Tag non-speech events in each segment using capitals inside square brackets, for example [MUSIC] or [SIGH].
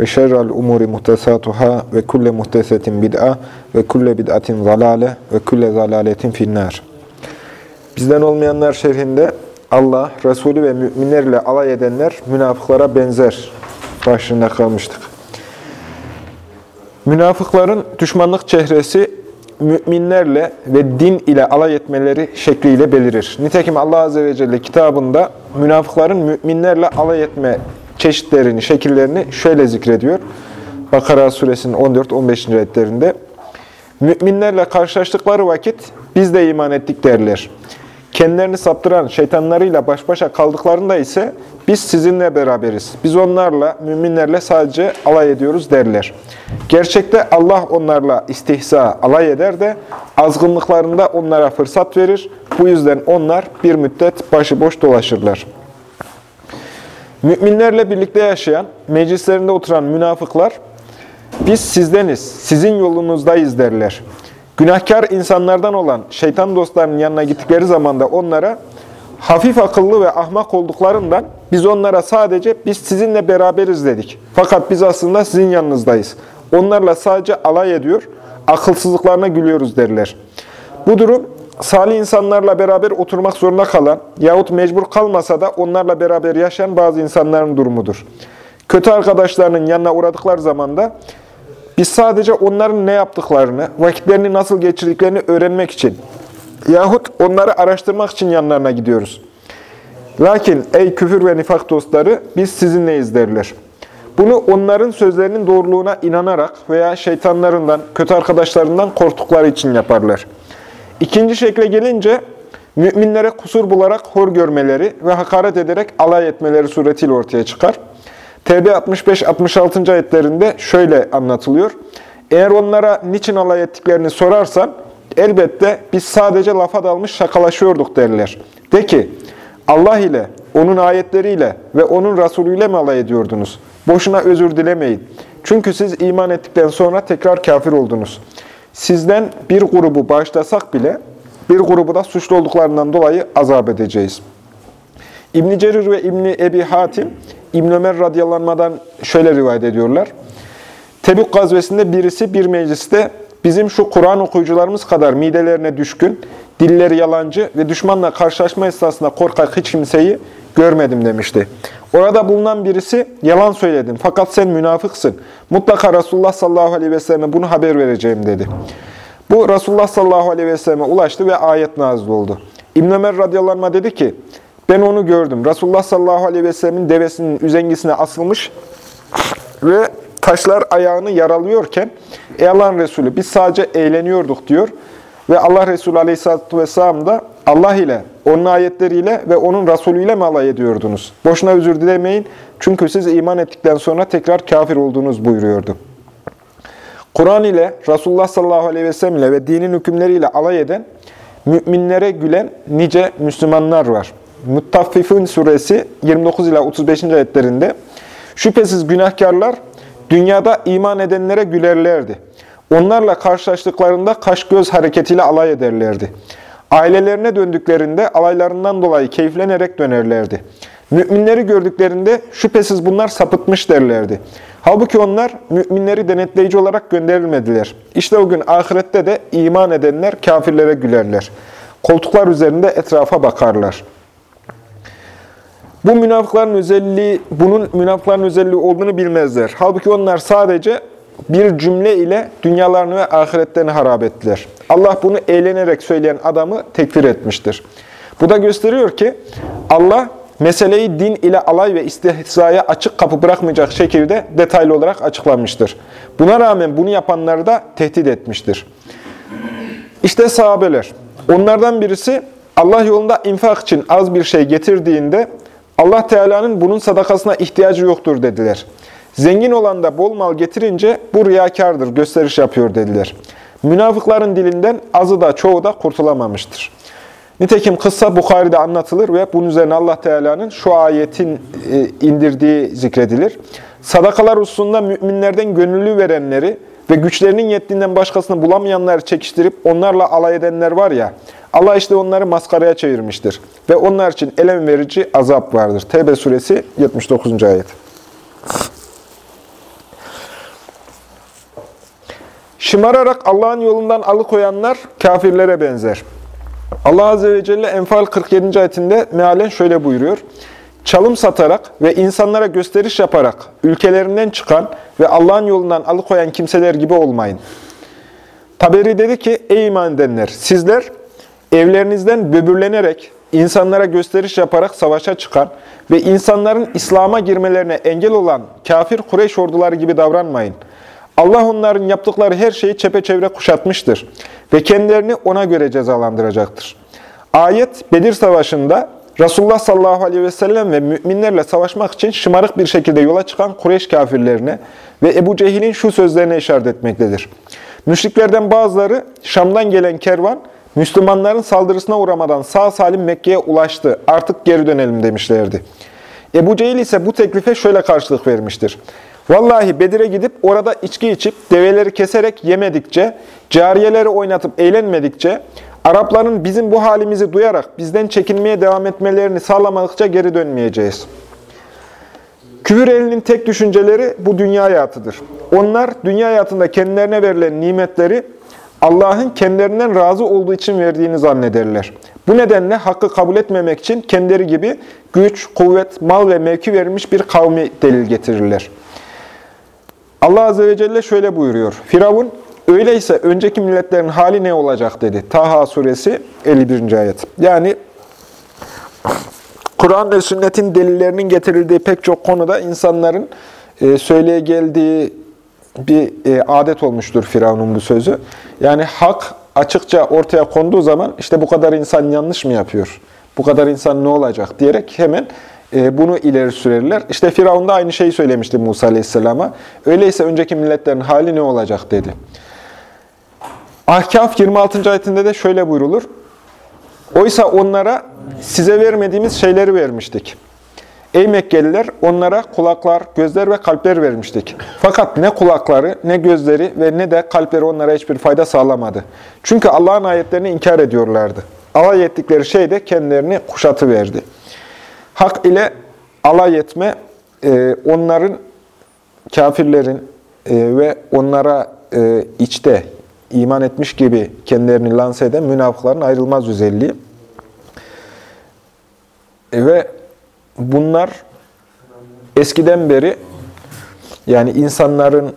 ve şerrel umuri muhtesatuhâ ve kulle muhtesetin bid'a ve kulle bid'atin zalale ve kulle zalaletin finnâr. Bizden olmayanlar şerhinde Allah, Resulü ve müminlerle alay edenler münafıklara benzer başlığında kalmıştık. Münafıkların düşmanlık çehresi müminlerle ve din ile alay etmeleri şekliyle belirir. Nitekim Allah Azze ve Celle kitabında münafıkların müminlerle alay etme çeşitlerini, şekillerini şöyle zikrediyor. Bakara suresinin 14-15. ayetlerinde. Müminlerle karşılaştıkları vakit biz de iman ettik derler. Kendilerini saptıran şeytanlarıyla baş başa kaldıklarında ise biz sizinle beraberiz. Biz onlarla, müminlerle sadece alay ediyoruz derler. Gerçekte Allah onlarla istihza, alay eder de azgınlıklarında onlara fırsat verir. Bu yüzden onlar bir müddet başıboş dolaşırlar. Müminlerle birlikte yaşayan, meclislerinde oturan münafıklar, biz sizdeniz, sizin yolunuzdayız derler. Günahkar insanlardan olan şeytan dostlarının yanına gittikleri zaman da onlara hafif akıllı ve ahmak olduklarından biz onlara sadece biz sizinle beraberiz dedik. Fakat biz aslında sizin yanınızdayız. Onlarla sadece alay ediyor, akılsızlıklarına gülüyoruz derler. Bu durum salih insanlarla beraber oturmak zorunda kalan yahut mecbur kalmasa da onlarla beraber yaşayan bazı insanların durumudur. Kötü arkadaşlarının yanına uğradıkları zaman da biz sadece onların ne yaptıklarını, vakitlerini nasıl geçirdiklerini öğrenmek için yahut onları araştırmak için yanlarına gidiyoruz. Lakin ey küfür ve nifak dostları biz sizinleyiz derler. Bunu onların sözlerinin doğruluğuna inanarak veya şeytanlarından, kötü arkadaşlarından korktukları için yaparlar. İkinci şekle gelince müminlere kusur bularak hor görmeleri ve hakaret ederek alay etmeleri suretiyle ortaya çıkar. TB 65-66. ayetlerinde şöyle anlatılıyor. Eğer onlara niçin alay ettiklerini sorarsan, elbette biz sadece lafa dalmış şakalaşıyorduk derler. De ki, Allah ile, O'nun ayetleriyle ve O'nun Resulü ile mi alay ediyordunuz? Boşuna özür dilemeyin. Çünkü siz iman ettikten sonra tekrar kafir oldunuz. Sizden bir grubu bağışlasak bile, bir grubu da suçlu olduklarından dolayı azap edeceğiz. İbn Cerir ve İbn Ebi Hatim, İbn Ömer radıyallanmadan şöyle rivayet ediyorlar. Tebük gazvesinde birisi bir mecliste bizim şu Kur'an okuyucularımız kadar midelerine düşkün, dilleri yalancı ve düşmanla karşılaşma esnasında korkak hiç kimseyi görmedim demişti. Orada bulunan birisi yalan söyledin fakat sen münafıksın. Mutlaka Resulullah sallallahu aleyhi ve selleme bunu haber vereceğim dedi. Bu Resulullah sallallahu aleyhi ve selleme ulaştı ve ayet nazil oldu. İbn Ömer radıyallahu anh dedi ki, ben onu gördüm. Resulullah sallallahu aleyhi ve sellemin devesinin üzengisine asılmış ve taşlar ayağını yaralıyorken, ey Allah'ın Resulü biz sadece eğleniyorduk diyor. Ve Allah Resulü aleyhissalatü vesselam da Allah ile, onun ayetleriyle ve onun Resulü ile mi alay ediyordunuz? Boşuna özür dilemeyin çünkü siz iman ettikten sonra tekrar kafir olduğunuz buyuruyordu. Kur'an ile, Resulullah sallallahu aleyhi ve sellem ile ve dinin hükümleriyle alay eden, müminlere gülen nice Müslümanlar var. Muttaffifun suresi 29 ila 35. ayetlerinde şüphesiz günahkarlar dünyada iman edenlere gülerlerdi. Onlarla karşılaştıklarında kaş göz hareketiyle alay ederlerdi. Ailelerine döndüklerinde alaylarından dolayı keyiflenerek dönerlerdi. Müminleri gördüklerinde şüphesiz bunlar sapıtmış derlerdi. Halbuki onlar müminleri denetleyici olarak gönderilmediler. İşte o gün ahirette de iman edenler kafirlere gülerler. Koltuklar üzerinde etrafa bakarlar. Bu münafıkların özelliği, bunun münafıkların özelliği olduğunu bilmezler. Halbuki onlar sadece bir cümle ile dünyalarını ve ahiretlerini harap ettiler. Allah bunu eğlenerek söyleyen adamı tekfir etmiştir. Bu da gösteriyor ki Allah meseleyi din ile alay ve istihzaya açık kapı bırakmayacak şekilde detaylı olarak açıklamıştır. Buna rağmen bunu yapanları da tehdit etmiştir. İşte sahabeler. Onlardan birisi Allah yolunda infak için az bir şey getirdiğinde Allah Teala'nın bunun sadakasına ihtiyacı yoktur dediler. Zengin olan da bol mal getirince bu riyakardır, gösteriş yapıyor dediler. Münafıkların dilinden azı da çoğu da kurtulamamıştır. Nitekim kıssa Bukhari'de anlatılır ve bunun üzerine Allah Teala'nın şu ayetin e, indirdiği zikredilir. Sadakalar hususunda müminlerden gönüllü verenleri ve güçlerinin yettiğinden başkasını bulamayanları çekiştirip onlarla alay edenler var ya, Allah işte onları maskaraya çevirmiştir. Ve onlar için elem verici azap vardır. Tevbe suresi 79. ayet. Şımararak Allah'ın yolundan alıkoyanlar kafirlere benzer. Allah Azze ve Celle Enfal 47. ayetinde mealen şöyle buyuruyor. Çalım satarak ve insanlara gösteriş yaparak ülkelerinden çıkan ve Allah'ın yolundan alıkoyan kimseler gibi olmayın. Taberi dedi ki, ey iman edenler, sizler evlerinizden böbürlenerek, insanlara gösteriş yaparak savaşa çıkan ve insanların İslam'a girmelerine engel olan kafir Kureyş orduları gibi davranmayın. Allah onların yaptıkları her şeyi çepeçevre kuşatmıştır ve kendilerini ona göre cezalandıracaktır. Ayet Bedir Savaşı'nda Resulullah sallallahu aleyhi ve sellem ve müminlerle savaşmak için şımarık bir şekilde yola çıkan Kureyş kafirlerine ve Ebu Cehil'in şu sözlerine işaret etmektedir. Müşriklerden bazıları Şam'dan gelen kervan, Müslümanların saldırısına uğramadan sağ salim Mekke'ye ulaştı, artık geri dönelim demişlerdi. Ebu Cehil ise bu teklife şöyle karşılık vermiştir. Vallahi Bedir'e gidip orada içki içip, develeri keserek yemedikçe, cariyeleri oynatıp eğlenmedikçe, Arapların bizim bu halimizi duyarak bizden çekinmeye devam etmelerini sağlamadıkça geri dönmeyeceğiz. Küfür elinin tek düşünceleri bu dünya hayatıdır. Onlar dünya hayatında kendilerine verilen nimetleri Allah'ın kendilerinden razı olduğu için verdiğini zannederler. Bu nedenle hakkı kabul etmemek için kendileri gibi güç, kuvvet, mal ve mevki verilmiş bir kavmi delil getirirler. Allah Azze ve Celle şöyle buyuruyor. Firavun, öyleyse önceki milletlerin hali ne olacak dedi. Taha suresi 51. ayet. Yani Kur'an ve sünnetin delillerinin getirildiği pek çok konuda insanların e, söyleye geldiği bir e, adet olmuştur Firavun'un bu sözü. Yani hak açıkça ortaya konduğu zaman işte bu kadar insan yanlış mı yapıyor? Bu kadar insan ne olacak diyerek hemen bunu ileri sürerler. İşte Firavun da aynı şeyi söylemişti Musa Aleyhisselam'a. Öyleyse önceki milletlerin hali ne olacak dedi. Ahkaf 26. ayetinde de şöyle buyrulur. Oysa onlara size vermediğimiz şeyleri vermiştik. Ey Mekkeliler onlara kulaklar, gözler ve kalpler vermiştik. Fakat ne kulakları, ne gözleri ve ne de kalpleri onlara hiçbir fayda sağlamadı. Çünkü Allah'ın ayetlerini inkar ediyorlardı. Alay ettikleri şey de kendilerini kuşatıverdi. Hak ile alay etme e, onların, kafirlerin e, ve onlara e, içte iman etmiş gibi kendilerini lanse eden münafıkların ayrılmaz özelliği. Ve bunlar eskiden beri yani insanların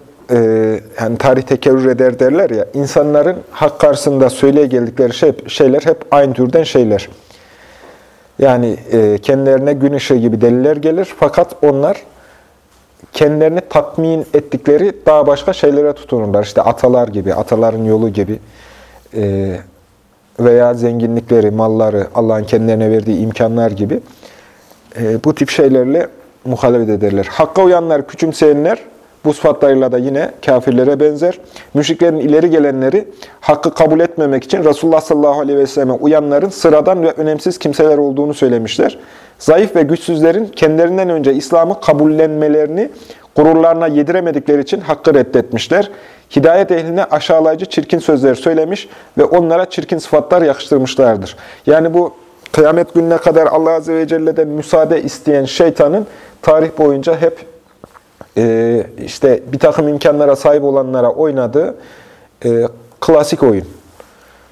yani tarih tekerrür eder derler ya, insanların hak karşısında söyleye geldikleri şey, şeyler hep aynı türden şeyler. Yani e, kendilerine gün ışığı gibi deliller gelir fakat onlar kendilerini tatmin ettikleri daha başka şeylere tutunurlar. İşte atalar gibi, ataların yolu gibi e, veya zenginlikleri, malları, Allah'ın kendilerine verdiği imkanlar gibi e, bu tip şeylerle muhalefet ederler. Hakka uyanlar, küçümseyenler bu sıfatlarıyla da yine kafirlere benzer. Müşriklerin ileri gelenleri hakkı kabul etmemek için Resulullah sallallahu aleyhi ve selleme uyanların sıradan ve önemsiz kimseler olduğunu söylemişler. Zayıf ve güçsüzlerin kendilerinden önce İslam'ı kabullenmelerini gururlarına yediremedikleri için hakkı reddetmişler. Hidayet ehline aşağılayıcı çirkin sözler söylemiş ve onlara çirkin sıfatlar yakıştırmışlardır. Yani bu kıyamet gününe kadar Allah Azze ve Celle'den müsaade isteyen şeytanın tarih boyunca hep e, işte bir takım imkanlara sahip olanlara oynadığı e, klasik oyun.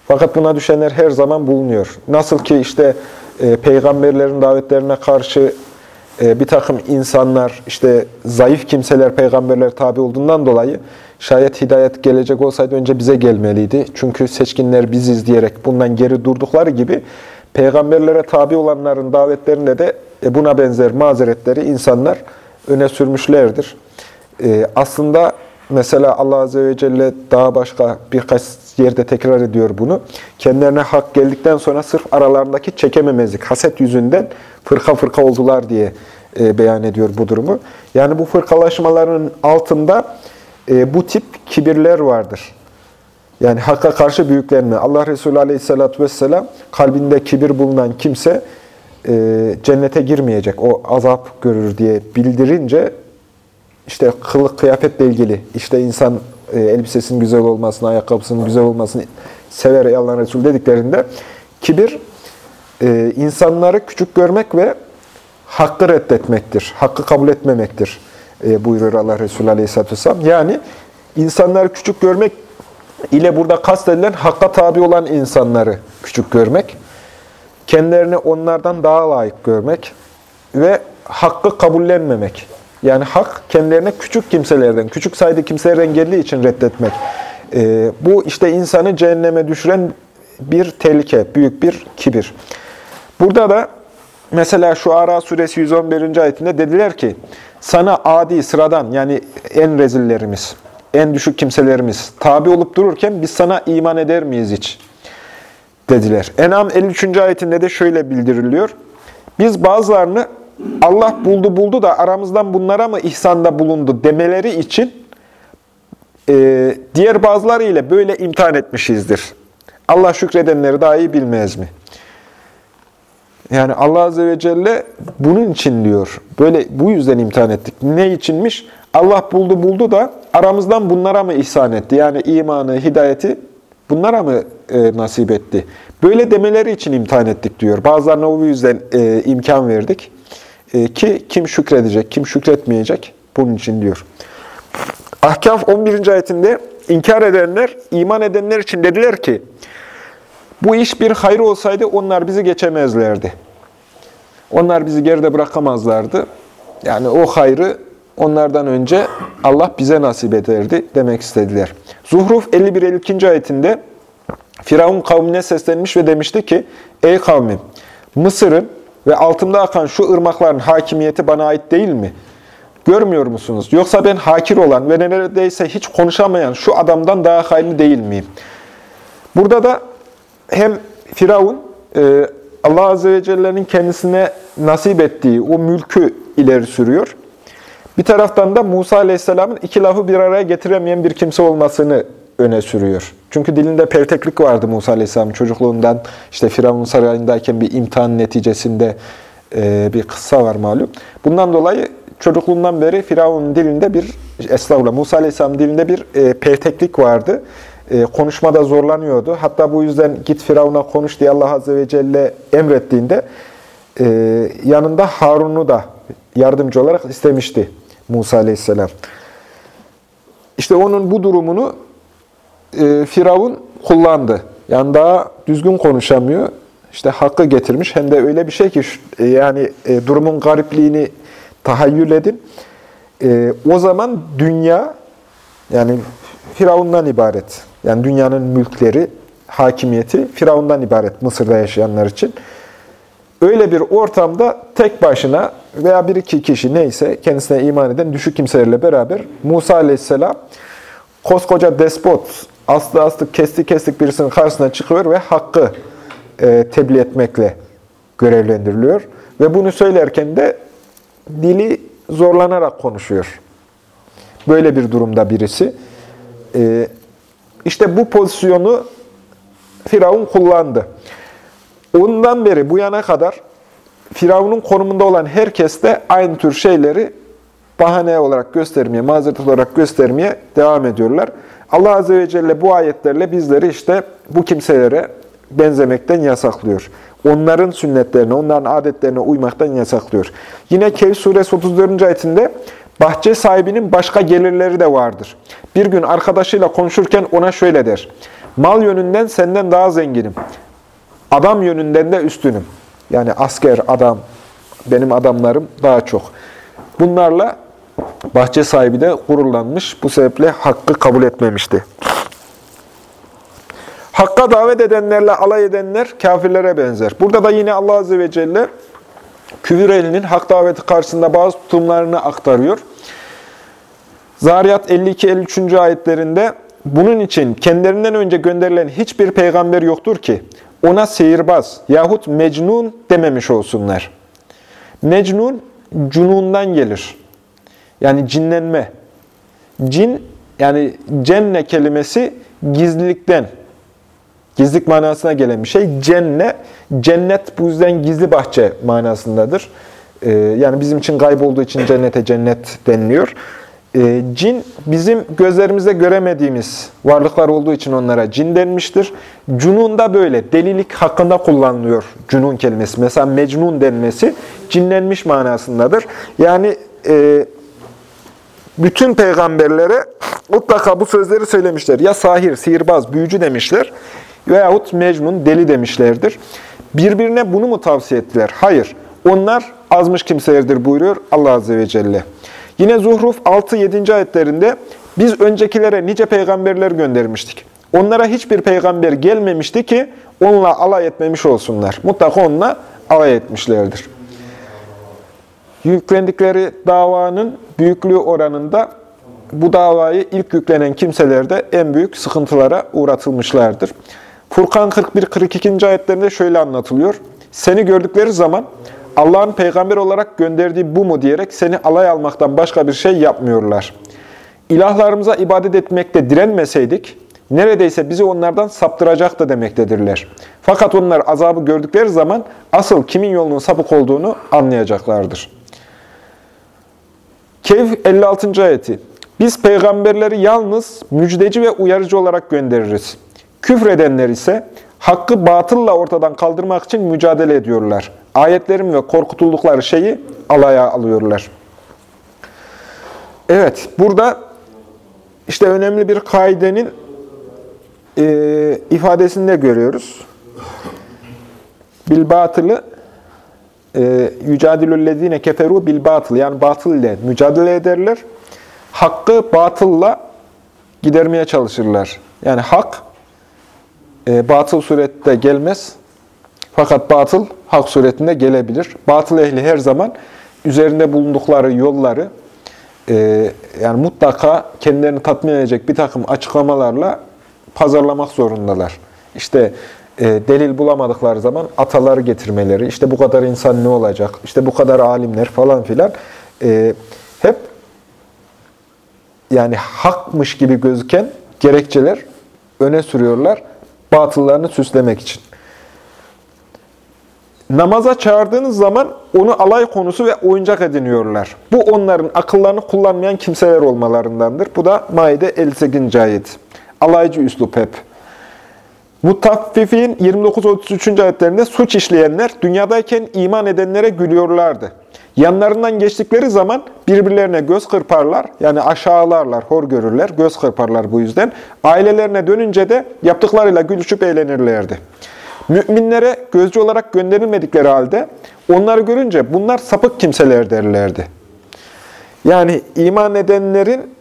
Fakat buna düşenler her zaman bulunuyor. Nasıl ki işte e, peygamberlerin davetlerine karşı e, bir takım insanlar, işte zayıf kimseler peygamberler tabi olduğundan dolayı şayet hidayet gelecek olsaydı önce bize gelmeliydi. Çünkü seçkinler biziz diyerek bundan geri durdukları gibi peygamberlere tabi olanların davetlerinde de e, buna benzer mazeretleri insanlar öne sürmüşlerdir. E, aslında mesela Allah Azze ve Celle daha başka birkaç yerde tekrar ediyor bunu. Kendilerine hak geldikten sonra sırf aralarındaki çekememezlik, haset yüzünden fırka fırka oldular diye e, beyan ediyor bu durumu. Yani bu fırkalaşmaların altında e, bu tip kibirler vardır. Yani hakka karşı büyüklenme. Allah Resulü Aleyhisselatü Vesselam kalbinde kibir bulunan kimse e, cennete girmeyecek. O azap görür diye bildirince işte kılık kıyafetle ilgili işte insan e, elbisesinin güzel olmasını, ayakkabısının güzel olmasını sever ey Allah'ın Resulü dediklerinde kibir e, insanları küçük görmek ve hakkı reddetmektir. Hakkı kabul etmemektir e, buyuruyor Allah Resulü Aleyhisselatü Vesselam. Yani insanları küçük görmek ile burada kastedilen hakka tabi olan insanları küçük görmek, kendilerini onlardan daha layık görmek ve hakkı kabullenmemek. Yani hak kendilerine küçük kimselerden, küçük sayıda kimselerden geldiği için reddetmek. Ee, bu işte insanı cehenneme düşüren bir tehlike, büyük bir kibir. Burada da mesela şu Ara suresi 111. ayetinde dediler ki, sana adi, sıradan yani en rezillerimiz, en düşük kimselerimiz tabi olup dururken biz sana iman eder miyiz hiç? Dediler. En'am 53. ayetinde de şöyle bildiriliyor. Biz bazılarını Allah buldu buldu da aramızdan bunlara mı ihsanda bulundu demeleri için e, diğer bazıları ile böyle imtihan etmişizdir. Allah şükredenleri daha iyi bilmez mi? Yani Allah Azze ve Celle bunun için diyor. Böyle bu yüzden imtihan ettik. Ne içinmiş? Allah buldu buldu da aramızdan bunlara mı ihsan etti? Yani imanı, hidayeti bunlara mı e, nasip etti? Böyle demeleri için imtihan ettik diyor. Bazılarına o yüzden e, imkan verdik. E, ki kim şükredecek, kim şükretmeyecek? Bunun için diyor. Ahkaf 11. ayetinde inkar edenler, iman edenler için dediler ki, bu iş bir hayır olsaydı onlar bizi geçemezlerdi. Onlar bizi geride bırakamazlardı. Yani o hayrı onlardan önce Allah bize nasip ederdi demek istediler. Zuhruf 51-52. ayetinde Firavun kavmine seslenmiş ve demişti ki, Ey kavmim, Mısır'ın ve altımda akan şu ırmakların hakimiyeti bana ait değil mi? Görmüyor musunuz? Yoksa ben hakir olan ve neredeyse hiç konuşamayan şu adamdan daha hayırlı değil miyim? Burada da hem Firavun, e, Allah Azze ve Celle'nin kendisine nasip ettiği o mülkü ileri sürüyor. Bir taraftan da Musa Aleyhisselam'ın iki lafı bir araya getiremeyen bir kimse olmasını öne sürüyor. Çünkü dilinde perteklik vardı Musa Aleyhisselam'ın çocukluğundan. işte Firavun sarayındayken bir imtihan neticesinde e, bir kıssa var malum. Bundan dolayı çocukluğundan beri Firavun'un dilinde bir, estağfurullah Musa Aleyhisselam'ın dilinde bir e, perteklik vardı. E, konuşmada zorlanıyordu. Hatta bu yüzden git Firavun'a konuş diye Allah Azze ve Celle emrettiğinde yanında Harun'u da yardımcı olarak istemişti Musa Aleyhisselam. İşte onun bu durumunu e, Firavun kullandı. Yani daha düzgün konuşamıyor. İşte hakkı getirmiş. Hem de öyle bir şey ki e, yani e, durumun garipliğini tahayyül edin. E, o zaman dünya yani Firavundan ibaret. Yani dünyanın mülkleri, hakimiyeti Firavundan ibaret Mısır'da yaşayanlar için. Öyle bir ortamda tek başına veya bir iki kişi neyse kendisine iman eden düşük kimselerle beraber Musa Aleyhisselam koskoca despot, aslı aslı kesti kestik birisinin karşısına çıkıyor ve hakkı e, tebliğ etmekle görevlendiriliyor. Ve bunu söylerken de dili zorlanarak konuşuyor. Böyle bir durumda birisi. E, işte bu pozisyonu Firavun kullandı. Ondan beri bu yana kadar Firavun'un konumunda olan herkes de aynı tür şeyleri bahane olarak göstermeye, mazeret olarak göstermeye devam ediyorlar. Allah Azze ve Celle bu ayetlerle bizleri işte bu kimselere benzemekten yasaklıyor. Onların sünnetlerine, onların adetlerine uymaktan yasaklıyor. Yine Kehf suresi 34. ayetinde bahçe sahibinin başka gelirleri de vardır. Bir gün arkadaşıyla konuşurken ona şöyle der. Mal yönünden senden daha zenginim. Adam yönünden de üstünüm. Yani asker, adam, benim adamlarım daha çok. Bunlarla bahçe sahibi de gururlanmış. Bu sebeple hakkı kabul etmemişti. Hakka davet edenlerle alay edenler kafirlere benzer. Burada da yine Allah Azze ve Celle küfür elinin hak daveti karşısında bazı tutumlarını aktarıyor. Zariyat 52-53. ayetlerinde bunun için kendilerinden önce gönderilen hiçbir peygamber yoktur ki ona sihirbaz yahut mecnun dememiş olsunlar. Mecnun cunundan gelir. Yani cinlenme. Cin, yani cenne kelimesi gizlilikten, gizlilik manasına gelen bir şey. Cenne, cennet bu yüzden gizli bahçe manasındadır. Ee, yani bizim için kaybolduğu için cennete cennet deniliyor. Ee, cin bizim gözlerimizde göremediğimiz varlıklar olduğu için onlara cin denmiştir. Cunun da böyle delilik hakkında kullanılıyor cunun kelimesi. Mesela mecnun denmesi cinlenmiş manasındadır. Yani e, bütün peygamberlere mutlaka bu sözleri söylemişler. Ya sahir, sihirbaz, büyücü demişler veyahut mecnun, deli demişlerdir. Birbirine bunu mu tavsiye ettiler? Hayır. Onlar azmış kimselerdir buyuruyor Allah Azze ve Celle. Yine Zuhruf 6-7. ayetlerinde biz öncekilere nice peygamberler göndermiştik. Onlara hiçbir peygamber gelmemişti ki onunla alay etmemiş olsunlar. Mutlaka onunla alay etmişlerdir. Yüklendikleri davanın büyüklüğü oranında bu davayı ilk yüklenen kimseler de en büyük sıkıntılara uğratılmışlardır. Furkan 41-42. ayetlerinde şöyle anlatılıyor. Seni gördükleri zaman Allah'ın peygamber olarak gönderdiği bu mu diyerek seni alay almaktan başka bir şey yapmıyorlar. İlahlarımıza ibadet etmekte direnmeseydik, neredeyse bizi onlardan saptıracaktı demektedirler. Fakat onlar azabı gördükleri zaman asıl kimin yolunun sapık olduğunu anlayacaklardır. Keyf 56. ayeti. Biz peygamberleri yalnız müjdeci ve uyarıcı olarak göndeririz. Küfredenler ise hakkı batılla ortadan kaldırmak için mücadele ediyorlar. Ayetlerim ve korkutuldukları şeyi alaya alıyorlar. Evet, burada işte önemli bir kaidenin e, ifadesini de görüyoruz. Bil batılı e, yücadilüllezine keferu bil batıl yani batıl ile mücadele ederler. Hakkı batılla gidermeye çalışırlar. Yani hak e, batıl surette gelmez. Fakat batıl hak suretinde gelebilir. Batıl ehli her zaman üzerinde bulundukları yolları e, yani mutlaka kendilerini tatmin edecek bir takım açıklamalarla pazarlamak zorundalar. İşte e, delil bulamadıkları zaman ataları getirmeleri, işte bu kadar insan ne olacak, işte bu kadar alimler falan filan hep yani hakmış gibi gözüken gerekçeler öne sürüyorlar batıllarını süslemek için. Namaza çağırdığınız zaman onu alay konusu ve oyuncak ediniyorlar. Bu onların akıllarını kullanmayan kimseler olmalarındandır. Bu da Maide 58. ayet. Alaycı üslup hep. Mutaffifin 29-33. ayetlerinde suç işleyenler dünyadayken iman edenlere gülüyorlardı. Yanlarından geçtikleri zaman birbirlerine göz kırparlar, yani aşağılarlar, hor görürler, göz kırparlar bu yüzden. Ailelerine dönünce de yaptıklarıyla gülüşüp eğlenirlerdi. Müminlere gözcü olarak gönderilmedikleri halde onları görünce bunlar sapık kimseler derlerdi. Yani iman edenlerin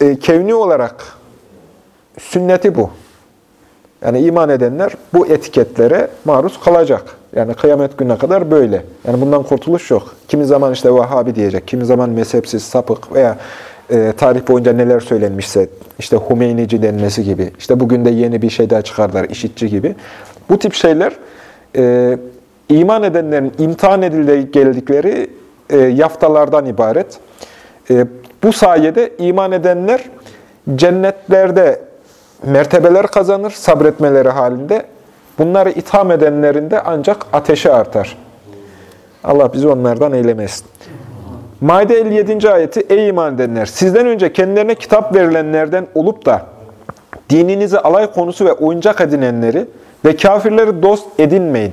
e, kevni olarak sünneti bu. Yani iman edenler bu etiketlere maruz kalacak. Yani kıyamet gününe kadar böyle. Yani bundan kurtuluş yok. Kimi zaman işte Vahhabi diyecek, kimi zaman mezhepsiz, sapık veya e, tarih boyunca neler söylenmişse, işte Humeynici denmesi gibi, işte bugün de yeni bir şey daha çıkardılar, işitçi gibi. Bu tip şeyler e, iman edenlerin imtihan edildiği geldikleri e, yaftalardan ibaret. E, bu sayede iman edenler cennetlerde mertebeler kazanır sabretmeleri halinde. Bunları itham edenlerin de ancak ateşi artar. Allah bizi onlardan eylemesin. Maide 57. ayeti Ey iman edenler! Sizden önce kendilerine kitap verilenlerden olup da dininizi alay konusu ve oyuncak edinenleri ve kafirleri dost edinmeyin.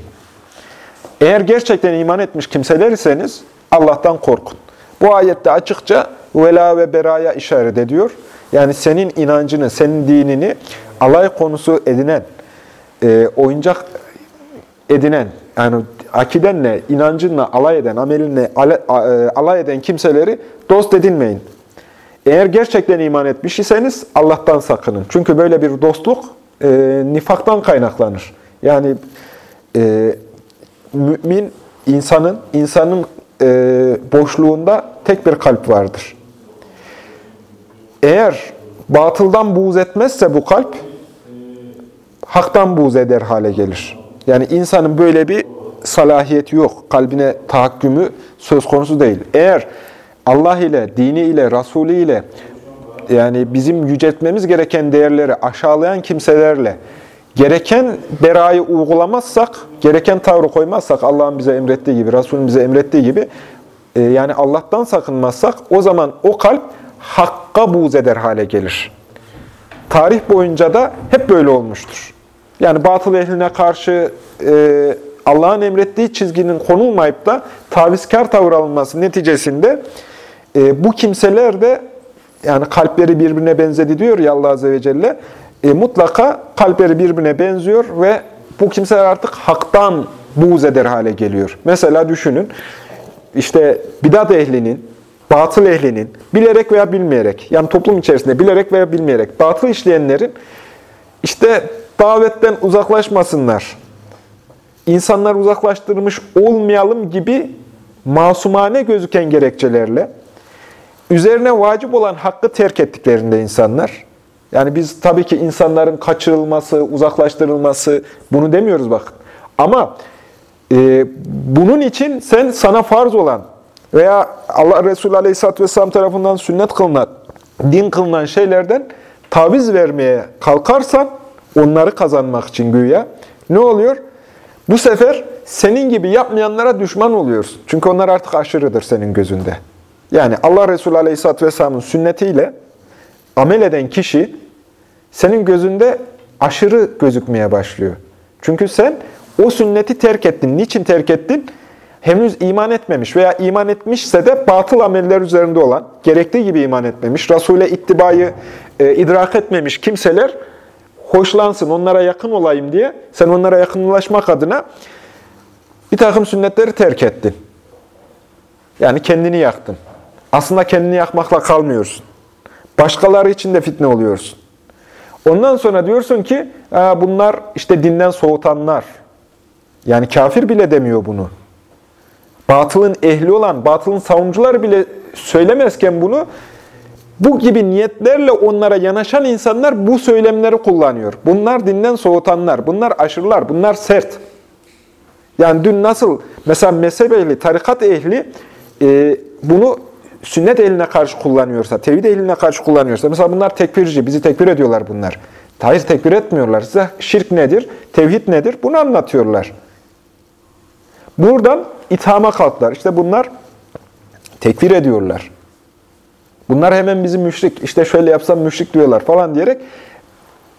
Eğer gerçekten iman etmiş kimseler iseniz Allah'tan korkun. Bu ayette açıkça vela ve beraya işaret ediyor. Yani senin inancını, senin dinini alay konusu edinen, e, oyuncak edinen, yani akidenle, inancınla alay eden, amelinle e, alay eden kimseleri dost edinmeyin. Eğer gerçekten iman etmiş iseniz Allah'tan sakının. Çünkü böyle bir dostluk e, nifaktan kaynaklanır. Yani e, mümin insanın, insanın e, boşluğunda tek bir kalp vardır. Eğer batıldan buğz etmezse bu kalp, haktan buğz eder hale gelir. Yani insanın böyle bir salahiyeti yok. Kalbine tahakkümü söz konusu değil. Eğer Allah ile, dini ile, Resulü ile yani bizim yüceltmemiz gereken değerleri aşağılayan kimselerle gereken berayı uygulamazsak, gereken tavrı koymazsak Allah'ın bize emrettiği gibi, Resulün bize emrettiği gibi e, yani Allah'tan sakınmazsak o zaman o kalp hakka buğz eder hale gelir. Tarih boyunca da hep böyle olmuştur. Yani batıl ehline karşı e, Allah'ın emrettiği çizginin konulmayıp da tavizkar tavır alınması neticesinde e, bu kimseler de yani kalpleri birbirine benzedi diyor ya Allah Azze ve Celle. E, mutlaka kalpleri birbirine benziyor ve bu kimseler artık haktan buğz eder hale geliyor. Mesela düşünün, işte bidat ehlinin, batıl ehlinin, bilerek veya bilmeyerek, yani toplum içerisinde bilerek veya bilmeyerek batıl işleyenlerin işte davetten uzaklaşmasınlar, insanlar uzaklaştırmış olmayalım gibi masumane gözüken gerekçelerle, üzerine vacip olan hakkı terk ettiklerinde insanlar, yani biz tabii ki insanların kaçırılması, uzaklaştırılması, bunu demiyoruz bak. Ama e, bunun için sen sana farz olan veya Allah Resulü Aleyhisselatü Vesselam tarafından sünnet kılınan, din kılınan şeylerden taviz vermeye kalkarsan, onları kazanmak için güya, ne oluyor? Bu sefer senin gibi yapmayanlara düşman oluyorsun. Çünkü onlar artık aşırıdır senin gözünde. Yani Allah Resulü Aleyhisselatü Vesselam'ın sünnetiyle amel eden kişi senin gözünde aşırı gözükmeye başlıyor. Çünkü sen o sünneti terk ettin. Niçin terk ettin? Henüz iman etmemiş veya iman etmişse de batıl ameller üzerinde olan, gerektiği gibi iman etmemiş, Resul'e ittibayı e, idrak etmemiş kimseler hoşlansın, onlara yakın olayım diye sen onlara yakınlaşmak adına bir takım sünnetleri terk ettin. Yani kendini yaktın. Aslında kendini yakmakla kalmıyorsun. Başkaları için de fitne oluyorsun. Ondan sonra diyorsun ki bunlar işte dinden soğutanlar. Yani kafir bile demiyor bunu. Batılın ehli olan, batılın savunucuları bile söylemezken bunu bu gibi niyetlerle onlara yanaşan insanlar bu söylemleri kullanıyor. Bunlar dinden soğutanlar, bunlar aşırılar, bunlar sert. Yani dün nasıl, mesela mezhep ehli, tarikat ehli e, bunu sünnet eline karşı kullanıyorsa, tevhid eline karşı kullanıyorsa, mesela bunlar tekfirci, bizi tekfir ediyorlar bunlar. Hayır tekfir etmiyorlar. Size şirk nedir, tevhid nedir bunu anlatıyorlar. Buradan ithama kalktılar. İşte bunlar tekfir ediyorlar. Bunlar hemen bizi müşrik, işte şöyle yapsam müşrik diyorlar falan diyerek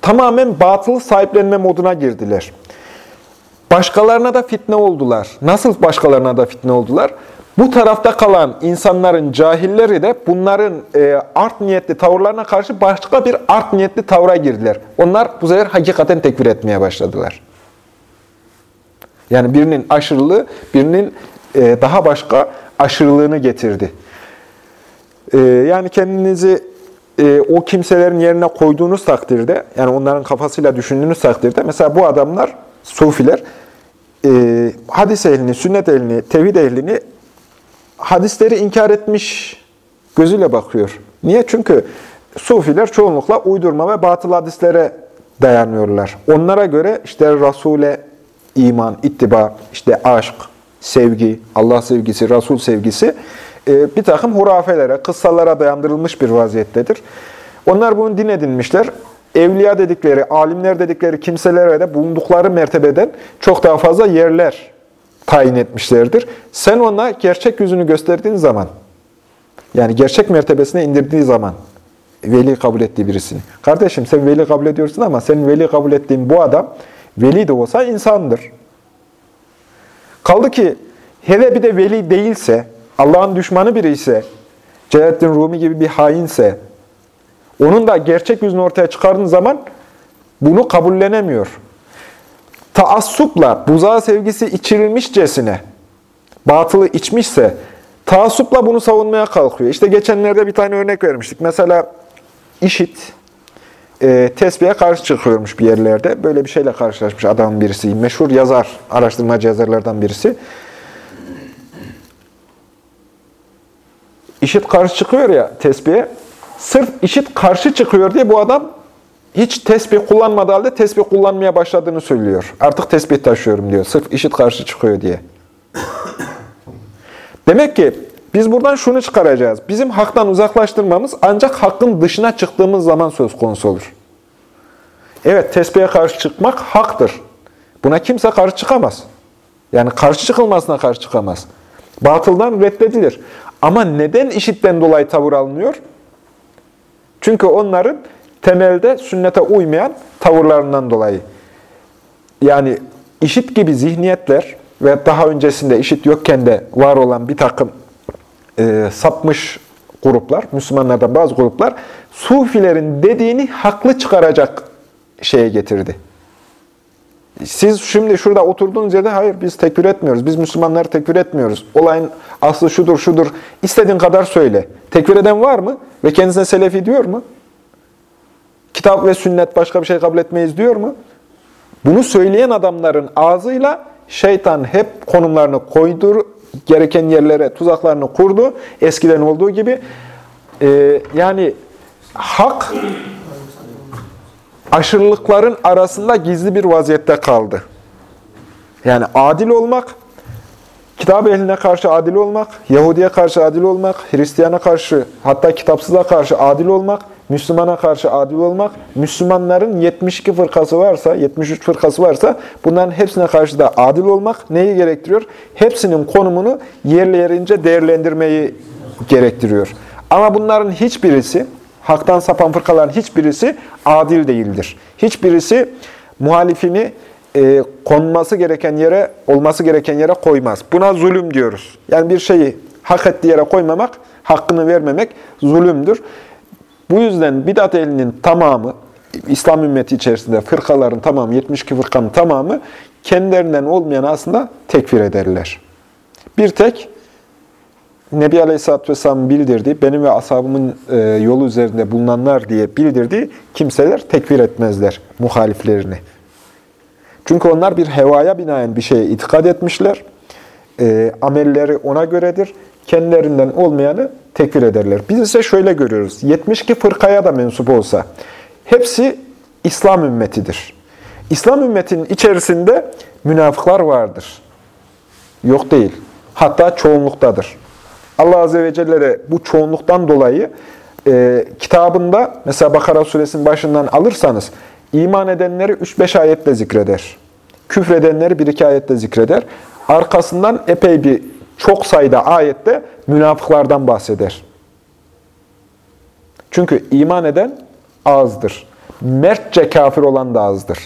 tamamen batıl sahiplenme moduna girdiler. Başkalarına da fitne oldular. Nasıl başkalarına da fitne oldular? Bu tarafta kalan insanların cahilleri de bunların e, art niyetli tavırlarına karşı başka bir art niyetli tavra girdiler. Onlar bu sefer hakikaten tekfir etmeye başladılar. Yani birinin aşırılığı, birinin e, daha başka aşırılığını getirdi. E, yani kendinizi e, o kimselerin yerine koyduğunuz takdirde, yani onların kafasıyla düşündüğünüz takdirde, mesela bu adamlar, sufiler, e, hadis ehlini, sünnet ehlini, tevhid ehlini hadisleri inkar etmiş gözüyle bakıyor. Niye? Çünkü sufiler çoğunlukla uydurma ve batıl hadislere dayanıyorlar. Onlara göre işte Resul'e iman, ittiba, işte aşk, sevgi, Allah sevgisi, Resul sevgisi e, bir takım hurafelere, kıssalara dayandırılmış bir vaziyettedir. Onlar bunu din edinmişler. Evliya dedikleri, alimler dedikleri kimselere de bulundukları mertebeden çok daha fazla yerler tayin etmişlerdir. Sen ona gerçek yüzünü gösterdiğin zaman, yani gerçek mertebesine indirdiği zaman, veli kabul ettiği birisini. Kardeşim sen veli kabul ediyorsun ama senin veli kabul ettiğin bu adam, veli de olsa insandır. Kaldı ki hele bir de veli değilse, Allah'ın düşmanı biri ise, Celalettin Rumi gibi bir hainse, onun da gerçek yüzünü ortaya çıkardığın zaman bunu kabullenemiyor taassupla, buzağı sevgisi içirilmişcesine, batılı içmişse, taassupla bunu savunmaya kalkıyor. İşte geçenlerde bir tane örnek vermiştik. Mesela işit, e, tesbihe karşı çıkıyormuş bir yerlerde. Böyle bir şeyle karşılaşmış adamın birisi. Meşhur yazar, araştırmacı yazarlardan birisi. İşit karşı çıkıyor ya tesbihe. Sırf işit karşı çıkıyor diye bu adam hiç tesbih kullanmadığı halde tesbih kullanmaya başladığını söylüyor. Artık tesbih taşıyorum diyor. Sırf işit karşı çıkıyor diye. Demek ki biz buradan şunu çıkaracağız. Bizim haktan uzaklaştırmamız ancak hakkın dışına çıktığımız zaman söz konusu olur. Evet, tesbihe karşı çıkmak haktır. Buna kimse karşı çıkamaz. Yani karşı çıkılmasına karşı çıkamaz. Batıldan reddedilir. Ama neden işitten dolayı tavır alınıyor? Çünkü onların temelde sünnete uymayan tavırlarından dolayı. Yani işit gibi zihniyetler ve daha öncesinde işit yokken de var olan bir takım e, sapmış gruplar, Müslümanlardan bazı gruplar, Sufilerin dediğini haklı çıkaracak şeye getirdi. Siz şimdi şurada oturduğunuz yerde hayır biz tekfir etmiyoruz. Biz Müslümanları tekfir etmiyoruz. Olayın aslı şudur şudur. İstediğin kadar söyle. Tekfir eden var mı? Ve kendisine selefi diyor mu? Kitap ve sünnet başka bir şey kabul etmeyiz diyor mu? Bunu söyleyen adamların ağzıyla şeytan hep konumlarını koydur, gereken yerlere tuzaklarını kurdu. Eskiden olduğu gibi. Ee, yani hak aşırılıkların arasında gizli bir vaziyette kaldı. Yani adil olmak, kitap ehline karşı adil olmak, Yahudi'ye karşı adil olmak, Hristiyana karşı, hatta kitapsıza karşı adil olmak, Müslümana karşı adil olmak, Müslümanların 72 fırkası varsa, 73 fırkası varsa bunların hepsine karşı da adil olmak neyi gerektiriyor? Hepsinin konumunu yerli yerince değerlendirmeyi gerektiriyor. Ama bunların hiçbirisi, haktan sapan fırkaların hiçbirisi adil değildir. Hiçbirisi muhalifini e, konması gereken yere, olması gereken yere koymaz. Buna zulüm diyoruz. Yani bir şeyi hak ettiği yere koymamak, hakkını vermemek zulümdür. Bu yüzden bidat elinin tamamı, İslam ümmeti içerisinde fırkaların tamamı, 72 fırkanın tamamı kendilerinden olmayan aslında tekfir ederler. Bir tek Nebi Aleyhisselatü Vesselam'ın bildirdiği, benim ve ashabımın e, yolu üzerinde bulunanlar diye bildirdiği kimseler tekfir etmezler muhaliflerini. Çünkü onlar bir hevaya binaen bir şeye itikad etmişler. E, amelleri ona göredir. Kendilerinden olmayanı tekfir ederler. Biz ise şöyle görüyoruz. 72 fırkaya da mensup olsa hepsi İslam ümmetidir. İslam ümmetinin içerisinde münafıklar vardır. Yok değil. Hatta çoğunluktadır. Allah Azze ve Celle bu çoğunluktan dolayı e, kitabında mesela Bakara suresinin başından alırsanız iman edenleri 3-5 ayetle zikreder. Küfredenleri 1-2 ayetle zikreder. Arkasından epey bir çok sayıda ayette münafıklardan bahseder. Çünkü iman eden azdır. Mertçe kafir olan da azdır.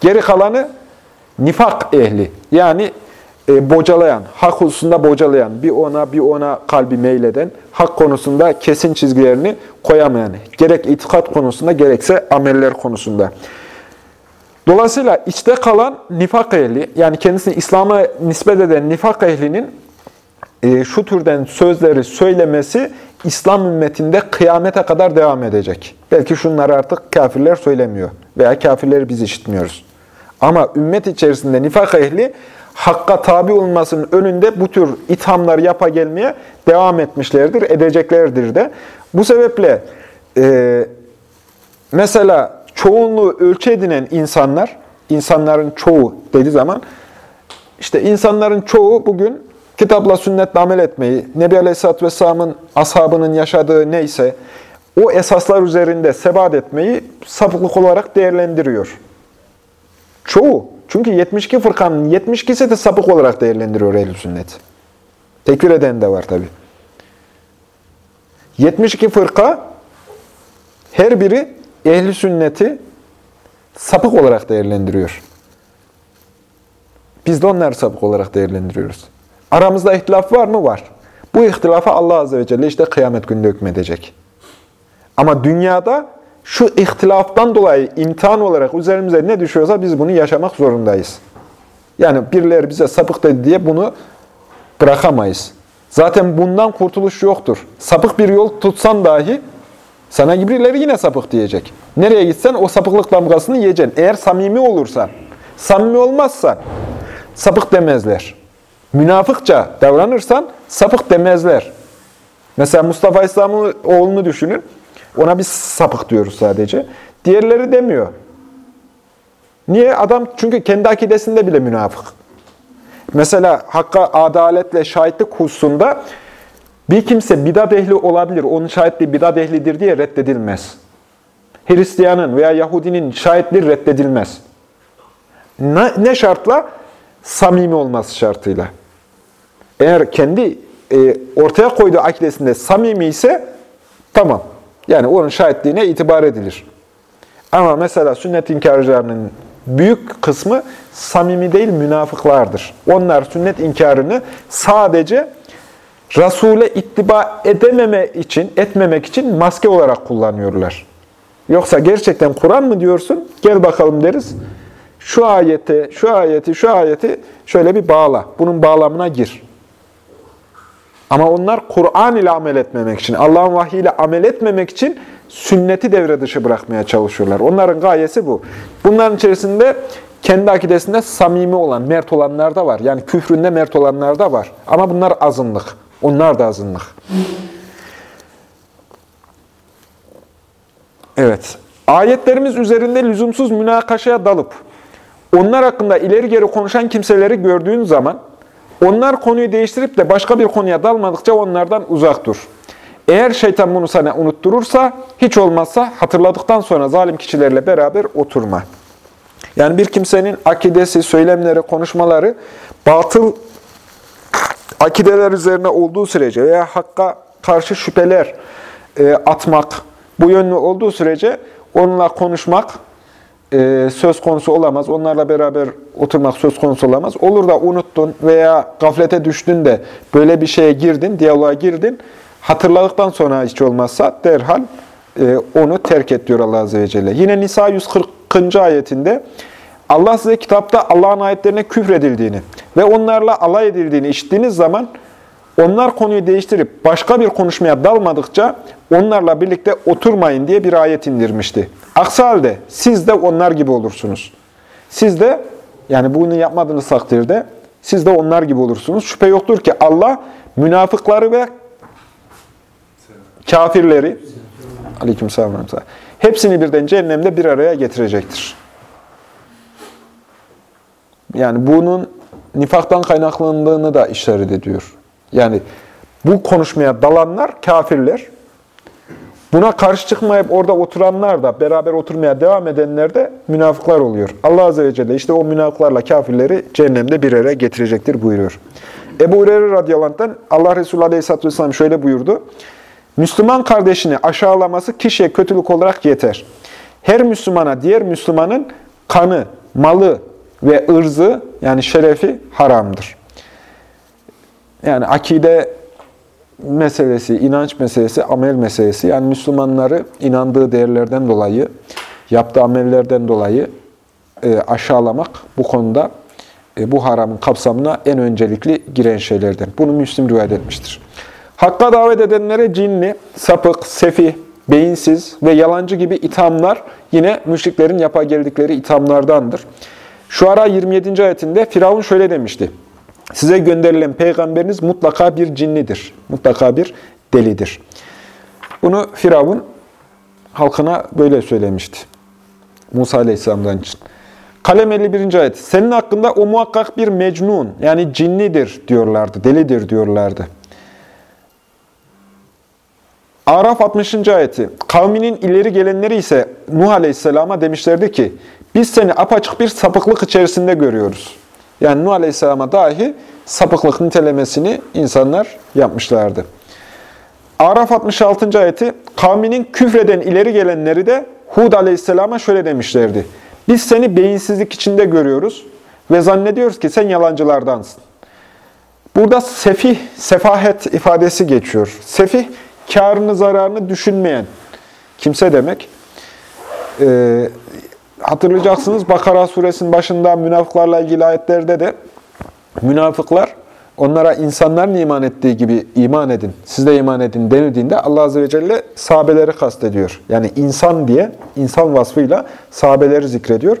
Geri kalanı nifak ehli. Yani e, bocalayan, hak hususunda bocalayan, bir ona bir ona kalbi meyleden, hak konusunda kesin çizgilerini koyamayan, gerek itikat konusunda gerekse ameller konusunda. Dolayısıyla içte kalan nifak ehli, yani kendisini İslam'a nispet eden nifak ehlinin e, şu türden sözleri söylemesi İslam ümmetinde kıyamete kadar devam edecek. Belki şunları artık kafirler söylemiyor veya kafirleri biz işitmiyoruz. Ama ümmet içerisinde nifak ehli hakka tabi olmasının önünde bu tür ithamlar yapa gelmeye devam etmişlerdir, edeceklerdir de. Bu sebeple e, mesela çoğunluğu ölçü edinen insanlar, insanların çoğu dediği zaman, işte insanların çoğu bugün kitapla sünnetle amel etmeyi, Nebi Aleyhisselatü Vesselam'ın ashabının yaşadığı neyse, o esaslar üzerinde sebat etmeyi sapıklık olarak değerlendiriyor. Çoğu. Çünkü 72 fırkanın 72'si de sapık olarak değerlendiriyor ehl sünnet. Tekfir eden de var tabi. 72 fırka her biri ehli sünneti sapık olarak değerlendiriyor. Biz de onları sapık olarak değerlendiriyoruz. Aramızda ihtilaf var mı? Var. Bu ihtilafa Allah Azze ve Celle işte kıyamet günde hükmedecek. Ama dünyada şu ihtilaftan dolayı imtihan olarak üzerimize ne düşüyorsa biz bunu yaşamak zorundayız. Yani birileri bize sapık dedi diye bunu bırakamayız. Zaten bundan kurtuluş yoktur. Sapık bir yol tutsan dahi sana birileri yine sapık diyecek. Nereye gitsen o sapıklık damgasını yiyeceksin. Eğer samimi olursan, samimi olmazsan sapık demezler. Münafıkça davranırsan sapık demezler. Mesela Mustafa İslam'ın oğlunu düşünün. Ona biz sapık diyoruz sadece. Diğerleri demiyor. Niye? Adam çünkü kendi akidesinde bile münafık. Mesela hakka adaletle şahitlik hususunda bir kimse bidat ehli olabilir, onun şahitliği bidat ehlidir diye reddedilmez. Hristiyanın veya Yahudinin şahitliği reddedilmez. Ne, ne şartla? Samimi olması şartıyla. Eğer kendi e, ortaya koyduğu akidesinde samimi ise tamam. Yani onun şahitliğine itibar edilir. Ama mesela sünnet inkarcılarının büyük kısmı samimi değil münafıklardır. Onlar sünnet inkarını sadece Resul'e ittiba edememe için, etmemek için maske olarak kullanıyorlar. Yoksa gerçekten Kur'an mı diyorsun? Gel bakalım deriz. Şu ayeti, şu ayeti, şu ayeti şöyle bir bağla. Bunun bağlamına gir. Ama onlar Kur'an ile amel etmemek için, Allah'ın vahyi ile amel etmemek için sünneti devre dışı bırakmaya çalışıyorlar. Onların gayesi bu. Bunların içerisinde kendi akidesinde samimi olan, mert olanlar da var. Yani küfründe mert olanlar da var. Ama bunlar azınlık. Onlar da azınlık. Evet. Ayetlerimiz üzerinde lüzumsuz münakaşaya dalıp, onlar hakkında ileri geri konuşan kimseleri gördüğün zaman, onlar konuyu değiştirip de başka bir konuya dalmadıkça onlardan uzak dur. Eğer şeytan bunu sana unutturursa, hiç olmazsa hatırladıktan sonra zalim kişilerle beraber oturma. Yani bir kimsenin akidesi, söylemleri, konuşmaları batıl akideler üzerine olduğu sürece veya hakka karşı şüpheler e, atmak bu yönlü olduğu sürece onunla konuşmak e, söz konusu olamaz. Onlarla beraber oturmak söz konusu olamaz. Olur da unuttun veya gaflete düştün de böyle bir şeye girdin, diyaloğa girdin. Hatırladıktan sonra hiç olmazsa derhal e, onu terk et diyor Allah Azze ve Celle. Yine Nisa 140. ayetinde Allah size kitapta Allah'ın ayetlerine küfredildiğini ve onlarla alay edildiğini işittiğiniz zaman onlar konuyu değiştirip başka bir konuşmaya dalmadıkça onlarla birlikte oturmayın diye bir ayet indirmişti. Aksi halde siz de onlar gibi olursunuz. Siz de yani bunu yapmadığınız takdirde siz de onlar gibi olursunuz. Şüphe yoktur ki Allah münafıkları ve kafirleri aleykümselam hepsini birden cehennemde bir araya getirecektir. Yani bunun nifaktan kaynaklandığını da işaret ediyor. Yani bu konuşmaya dalanlar kafirler. Buna karşı çıkmayıp orada oturanlar da, beraber oturmaya devam edenler de münafıklar oluyor. Allah Azze ve Celle işte o münafıklarla kafirleri cehennemde bir araya getirecektir buyuruyor. Ebu Hureyre radıyallahu Allah Resulü aleyhisselatü vesselam şöyle buyurdu. Müslüman kardeşini aşağılaması kişiye kötülük olarak yeter. Her Müslümana diğer Müslümanın kanı, malı ve ırzı yani şerefi haramdır. Yani akide meselesi, inanç meselesi, amel meselesi. Yani Müslümanları inandığı değerlerden dolayı, yaptığı amellerden dolayı e, aşağılamak bu konuda e, bu haramın kapsamına en öncelikli giren şeylerden. Bunu Müslim rivayet etmiştir. Hakka davet edenlere cinli, sapık, sefih, beyinsiz ve yalancı gibi ithamlar yine müşriklerin yapa geldikleri ithamlardandır. Şu ara 27. ayetinde Firavun şöyle demişti. Size gönderilen peygamberiniz mutlaka bir cinnidir. Mutlaka bir delidir. Bunu Firavun halkına böyle söylemişti. Musa Aleyhisselam'dan için. Kalem 51. ayet. Senin hakkında o muhakkak bir mecnun, yani cinnidir diyorlardı, delidir diyorlardı. Araf 60. ayeti. Kavminin ileri gelenleri ise Nuh Aleyhisselam'a demişlerdi ki, biz seni apaçık bir sapıklık içerisinde görüyoruz. Yani Nuh Aleyhisselam'a dahi sapıklık nitelemesini insanlar yapmışlardı. Araf 66. ayeti, kavminin küfreden ileri gelenleri de Hud Aleyhisselam'a şöyle demişlerdi. Biz seni beyinsizlik içinde görüyoruz ve zannediyoruz ki sen yalancılardansın. Burada sefih, sefahet ifadesi geçiyor. Sefih, karını zararını düşünmeyen kimse demek. Ee, hatırlayacaksınız Bakara suresinin başında münafıklarla ilgili ayetlerde de münafıklar onlara insanların iman ettiği gibi iman edin, siz de iman edin denildiğinde Allah Azze ve Celle sahabeleri kastediyor. Yani insan diye, insan vasfıyla sahabeleri zikrediyor.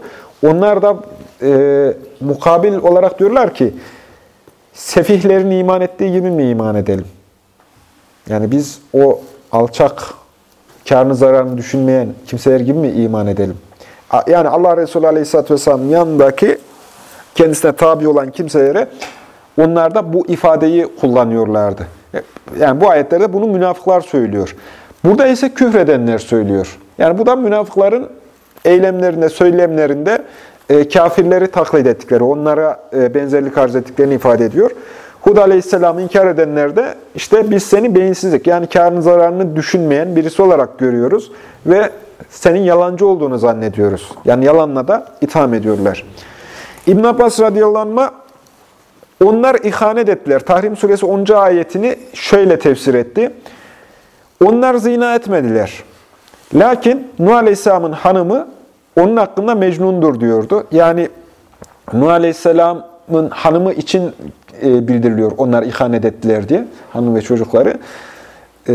Onlar da e, mukabil olarak diyorlar ki, sefihlerin iman ettiği gibi mi iman edelim? Yani biz o alçak karnı zararını düşünmeyen kimseler gibi mi iman edelim? Yani Allah Resulü Aleyhisselatü Vesselam'ın yanındaki kendisine tabi olan kimselere onlar da bu ifadeyi kullanıyorlardı. Yani bu ayetlerde bunu münafıklar söylüyor. Burada ise küfredenler söylüyor. Yani bu da münafıkların eylemlerinde, söylemlerinde e, kafirleri taklit ettikleri, onlara e, benzerlik arz ettiklerini ifade ediyor. Hud aleyhisselamı inkar edenler de işte biz seni beyinsizlik yani karın zararını düşünmeyen birisi olarak görüyoruz ve senin yalancı olduğunu zannediyoruz. Yani yalanla da itham ediyorlar. İbn Abbas radıyallahu onlar ihanet ettiler. Tahrim suresi 10. ayetini şöyle tefsir etti. Onlar zina etmediler. Lakin Nuh Aleyhisselam'ın hanımı onun hakkında mecnundur diyordu. Yani Nuh Aleyhisselam'ın hanımı için e, bildiriliyor. Onlar ihanet ettiler diye. Hanım ve çocukları. E,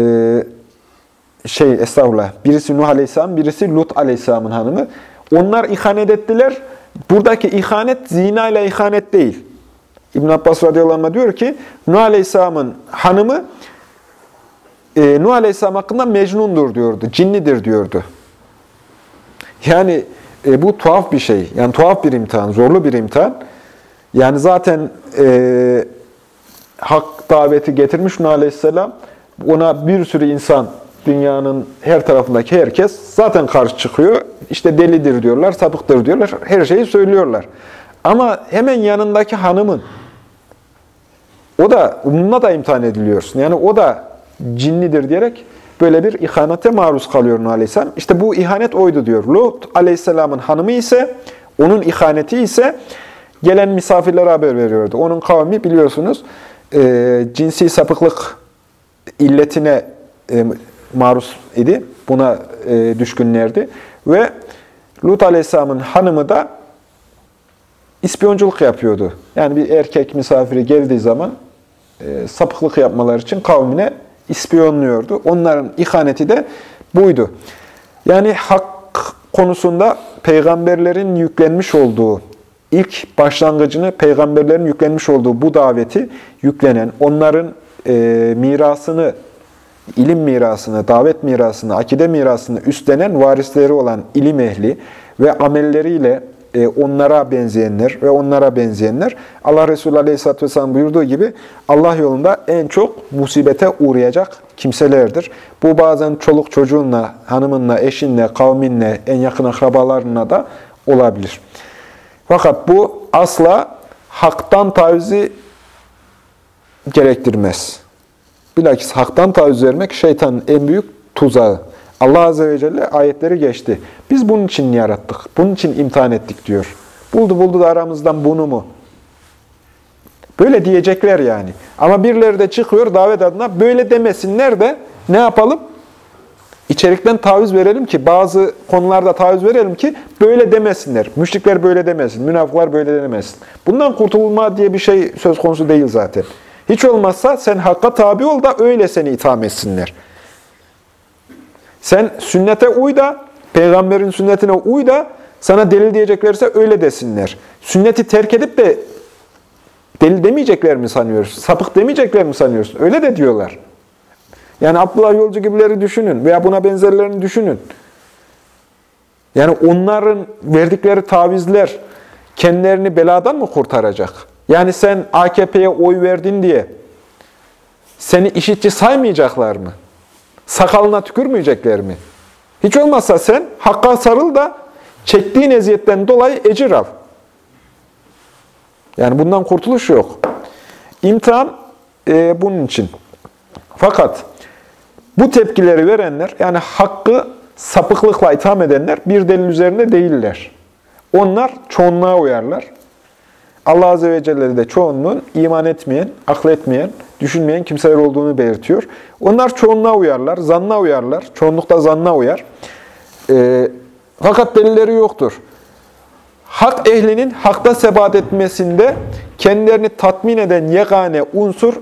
şey estağfurullah. Birisi Nuh Aleyhisselam, birisi Lut Aleyhisselam'ın hanımı. Onlar ihanet ettiler. Buradaki ihanet zina ile ihanet değil. İbn Abbas radıyallahu anh diyor ki Nuh Aleyhisselam'ın hanımı e, Nuh Aleyhisselam hakkında mecnundur diyordu, cinnidir diyordu. Yani e, bu tuhaf bir şey. Yani tuhaf bir imtihan, zorlu bir imtihan. Yani zaten e, hak daveti getirmiş Nuh Aleyhisselam. Ona bir sürü insan, dünyanın her tarafındaki herkes zaten karşı çıkıyor. İşte delidir diyorlar, sapıktır diyorlar. Her şeyi söylüyorlar. Ama hemen yanındaki hanımın, o da, onunla da imtihan ediliyorsun. Yani o da cinnidir diyerek böyle bir ihanete maruz kalıyor Nuh Aleyhisselam. İşte bu ihanet oydu diyor. Lut Aleyhisselam'ın hanımı ise, onun ihaneti ise gelen misafirlere haber veriyordu. Onun kavmi biliyorsunuz e, cinsi sapıklık illetine maruz idi. Buna e, düşkünlerdi. Ve Lut Aleyhisselam'ın hanımı da ispiyonculuk yapıyordu. Yani bir erkek misafiri geldiği zaman e, sapıklık yapmalar için kavmine ispiyonluyordu. Onların ihaneti de buydu. Yani hak konusunda peygamberlerin yüklenmiş olduğu, ilk başlangıcını peygamberlerin yüklenmiş olduğu bu daveti yüklenen, onların e, mirasını, ilim mirasını, davet mirasını, akide mirasını üstlenen varisleri olan ilim ehli ve amelleriyle e, onlara benzeyenler ve onlara benzeyenler Allah Resulü Aleyhisselatü Vesselam buyurduğu gibi Allah yolunda en çok musibete uğrayacak kimselerdir. Bu bazen çoluk çocuğunla, hanımınla, eşinle, kavminle, en yakın akrabalarına da olabilir. Fakat bu asla haktan tavizi gerektirmez. Bilakis haktan taviz vermek şeytanın en büyük tuzağı. Allah Azze ve Celle ayetleri geçti. Biz bunun için yarattık, bunun için imtihan ettik diyor. Buldu buldu da aramızdan bunu mu? Böyle diyecekler yani. Ama birileri de çıkıyor davet adına böyle demesinler de ne yapalım? İçerikten taviz verelim ki, bazı konularda taviz verelim ki böyle demesinler. Müşrikler böyle demesin, münafıklar böyle demesin. Bundan kurtulma diye bir şey söz konusu değil zaten. Hiç olmazsa sen hakka tabi ol da öyle seni itham etsinler. Sen sünnete uy da, peygamberin sünnetine uy da, sana delil diyeceklerse öyle desinler. Sünneti terk edip de delil demeyecekler mi sanıyorsun? Sapık demeyecekler mi sanıyorsun? Öyle de diyorlar. Yani Abdullah Yolcu gibileri düşünün veya buna benzerlerini düşünün. Yani onların verdikleri tavizler kendilerini beladan mı kurtaracak? Yani sen AKP'ye oy verdin diye seni işitçi saymayacaklar mı? Sakalına tükürmeyecekler mi? Hiç olmazsa sen hakka sarıl da çektiğin eziyetten dolayı ecir al. Yani bundan kurtuluş yok. İmtihan e, bunun için. Fakat bu tepkileri verenler, yani hakkı sapıklıkla itham edenler bir delil üzerinde değiller. Onlar çoğunluğa uyarlar. Allah Azze ve Celle de çoğunluğun iman etmeyen, akletmeyen, düşünmeyen kimseler olduğunu belirtiyor. Onlar çoğunluğa uyarlar, zanna uyarlar. Çoğunlukta zanna uyar. E, fakat delilleri yoktur. Hak ehlinin hakta sebat etmesinde kendilerini tatmin eden yegane unsur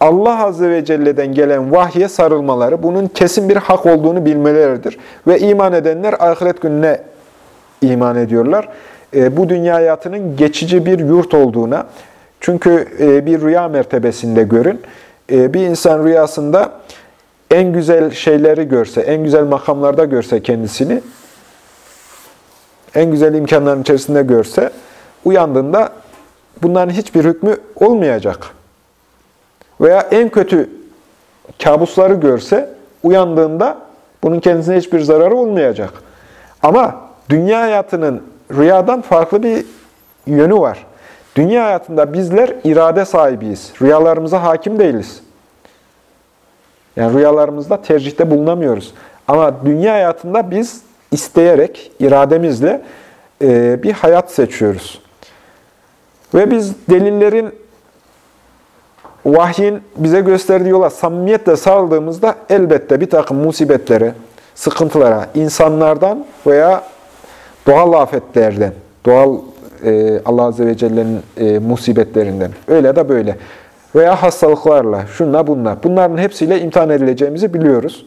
Allah Azze ve Celle'den gelen vahye sarılmaları, bunun kesin bir hak olduğunu bilmeleridir. Ve iman edenler ahiret gününe iman ediyorlar. E, bu dünya hayatının geçici bir yurt olduğuna, çünkü e, bir rüya mertebesinde görün, e, bir insan rüyasında en güzel şeyleri görse, en güzel makamlarda görse kendisini, en güzel imkanların içerisinde görse, uyandığında bunların hiçbir hükmü olmayacak. Veya en kötü kabusları görse, uyandığında bunun kendisine hiçbir zararı olmayacak. Ama dünya hayatının rüyadan farklı bir yönü var. Dünya hayatında bizler irade sahibiyiz. Rüyalarımıza hakim değiliz. Yani rüyalarımızda tercihte bulunamıyoruz. Ama dünya hayatında biz isteyerek, irademizle e, bir hayat seçiyoruz. Ve biz delillerin, vahyin bize gösterdiği yola samimiyetle saldığımızda elbette bir takım musibetlere, sıkıntılara, insanlardan veya doğal afetlerden, doğal e, Allah Azze ve Celle'nin e, musibetlerinden, öyle de böyle veya hastalıklarla, şunla bunla, bunların hepsiyle imtihan edileceğimizi biliyoruz.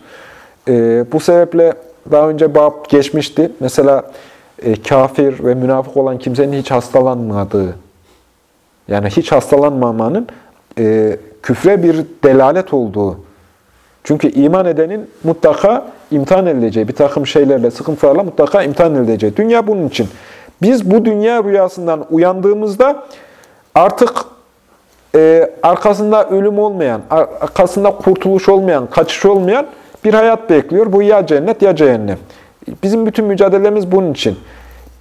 E, bu sebeple daha önce bab geçmişti. Mesela e, kafir ve münafık olan kimsenin hiç hastalanmadığı, yani hiç hastalanmamanın e, küfre bir delalet olduğu. Çünkü iman edenin mutlaka imtihan edileceği, bir takım şeylerle, sıkıntılarla mutlaka imtihan edileceği. Dünya bunun için. Biz bu dünya rüyasından uyandığımızda artık e, arkasında ölüm olmayan, arkasında kurtuluş olmayan, kaçış olmayan bir hayat bekliyor. Bu ya cennet ya cehennem. Bizim bütün mücadelemiz bunun için.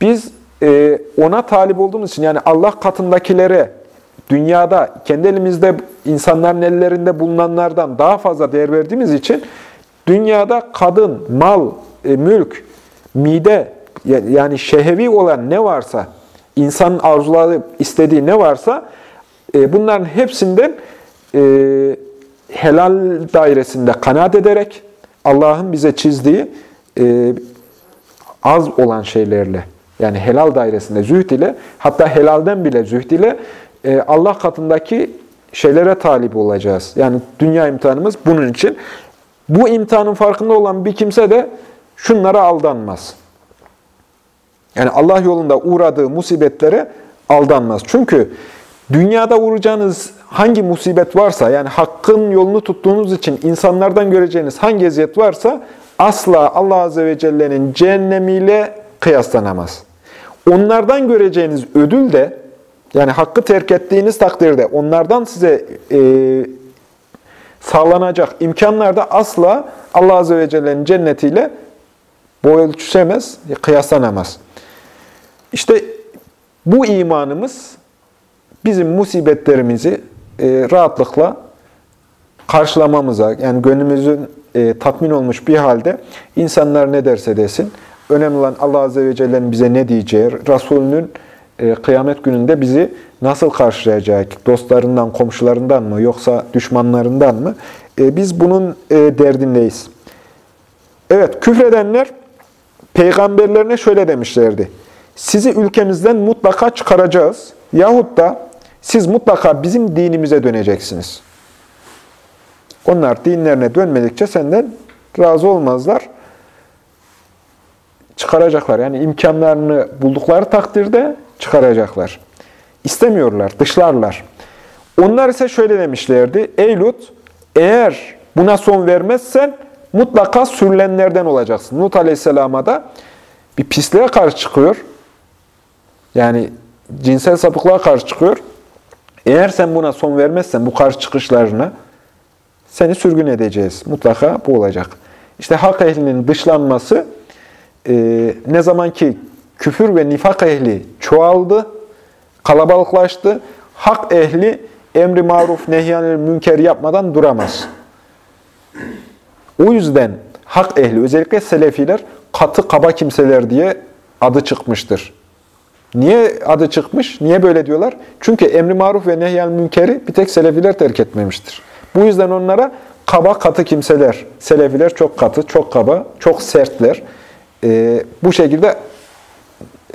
Biz e, ona talip olduğumuz için yani Allah katındakilere dünyada kendi elimizde insanların ellerinde bulunanlardan daha fazla değer verdiğimiz için dünyada kadın, mal, e, mülk, mide yani şehevi olan ne varsa, insanın arzuları istediği ne varsa e, bunların hepsinden e, helal dairesinde kanaat ederek Allah'ın bize çizdiği az olan şeylerle yani helal dairesinde zühd ile hatta helalden bile zühd ile Allah katındaki şeylere talip olacağız. Yani dünya imtihanımız bunun için. Bu imtihanın farkında olan bir kimse de şunlara aldanmaz. Yani Allah yolunda uğradığı musibetlere aldanmaz. Çünkü dünyada uğrayacağınız hangi musibet varsa, yani hakkın yolunu tuttuğunuz için insanlardan göreceğiniz hangi eziyet varsa, asla Allah Azze ve Celle'nin cehennemiyle kıyaslanamaz. Onlardan göreceğiniz ödül de, yani hakkı terk ettiğiniz takdirde onlardan size e, sağlanacak imkanlar da asla Allah Azze ve Celle'nin cennetiyle boy ölçüşemez, kıyaslanamaz. İşte bu imanımız bizim musibetlerimizi e, rahatlıkla karşılamamıza, yani gönlümüzün e, tatmin olmuş bir halde insanlar ne derse desin, önemli olan Allah Azze ve Celle'nin bize ne diyeceği, Resulünün e, kıyamet gününde bizi nasıl karşılayacak, dostlarından, komşularından mı yoksa düşmanlarından mı? E, biz bunun e, derdindeyiz. Evet, küfredenler peygamberlerine şöyle demişlerdi. Sizi ülkemizden mutlaka çıkaracağız. Yahut da siz mutlaka bizim dinimize döneceksiniz. Onlar dinlerine dönmedikçe senden razı olmazlar. Çıkaracaklar. Yani imkanlarını buldukları takdirde çıkaracaklar. İstemiyorlar, dışlarlar. Onlar ise şöyle demişlerdi. Ey Lut, eğer buna son vermezsen mutlaka sürülenlerden olacaksın. Lut Aleyhisselam'a da bir pisliğe karşı çıkıyor. Yani cinsel sapıklığa karşı çıkıyor. Eğer sen buna son vermezsen, bu karşı çıkışlarına seni sürgün edeceğiz. Mutlaka bu olacak. İşte hak ehlinin dışlanması e, ne zaman ki küfür ve nifak ehli çoğaldı, kalabalıklaştı, hak ehli emri maruf, nehyanil münker yapmadan duramaz. O yüzden hak ehli, özellikle selefiler katı kaba kimseler diye adı çıkmıştır. Niye adı çıkmış? Niye böyle diyorlar? Çünkü emri maruf ve nehyen münkeri bir tek selefiler terk etmemiştir. Bu yüzden onlara kaba katı kimseler, selefiler çok katı, çok kaba, çok sertler. Ee, bu şekilde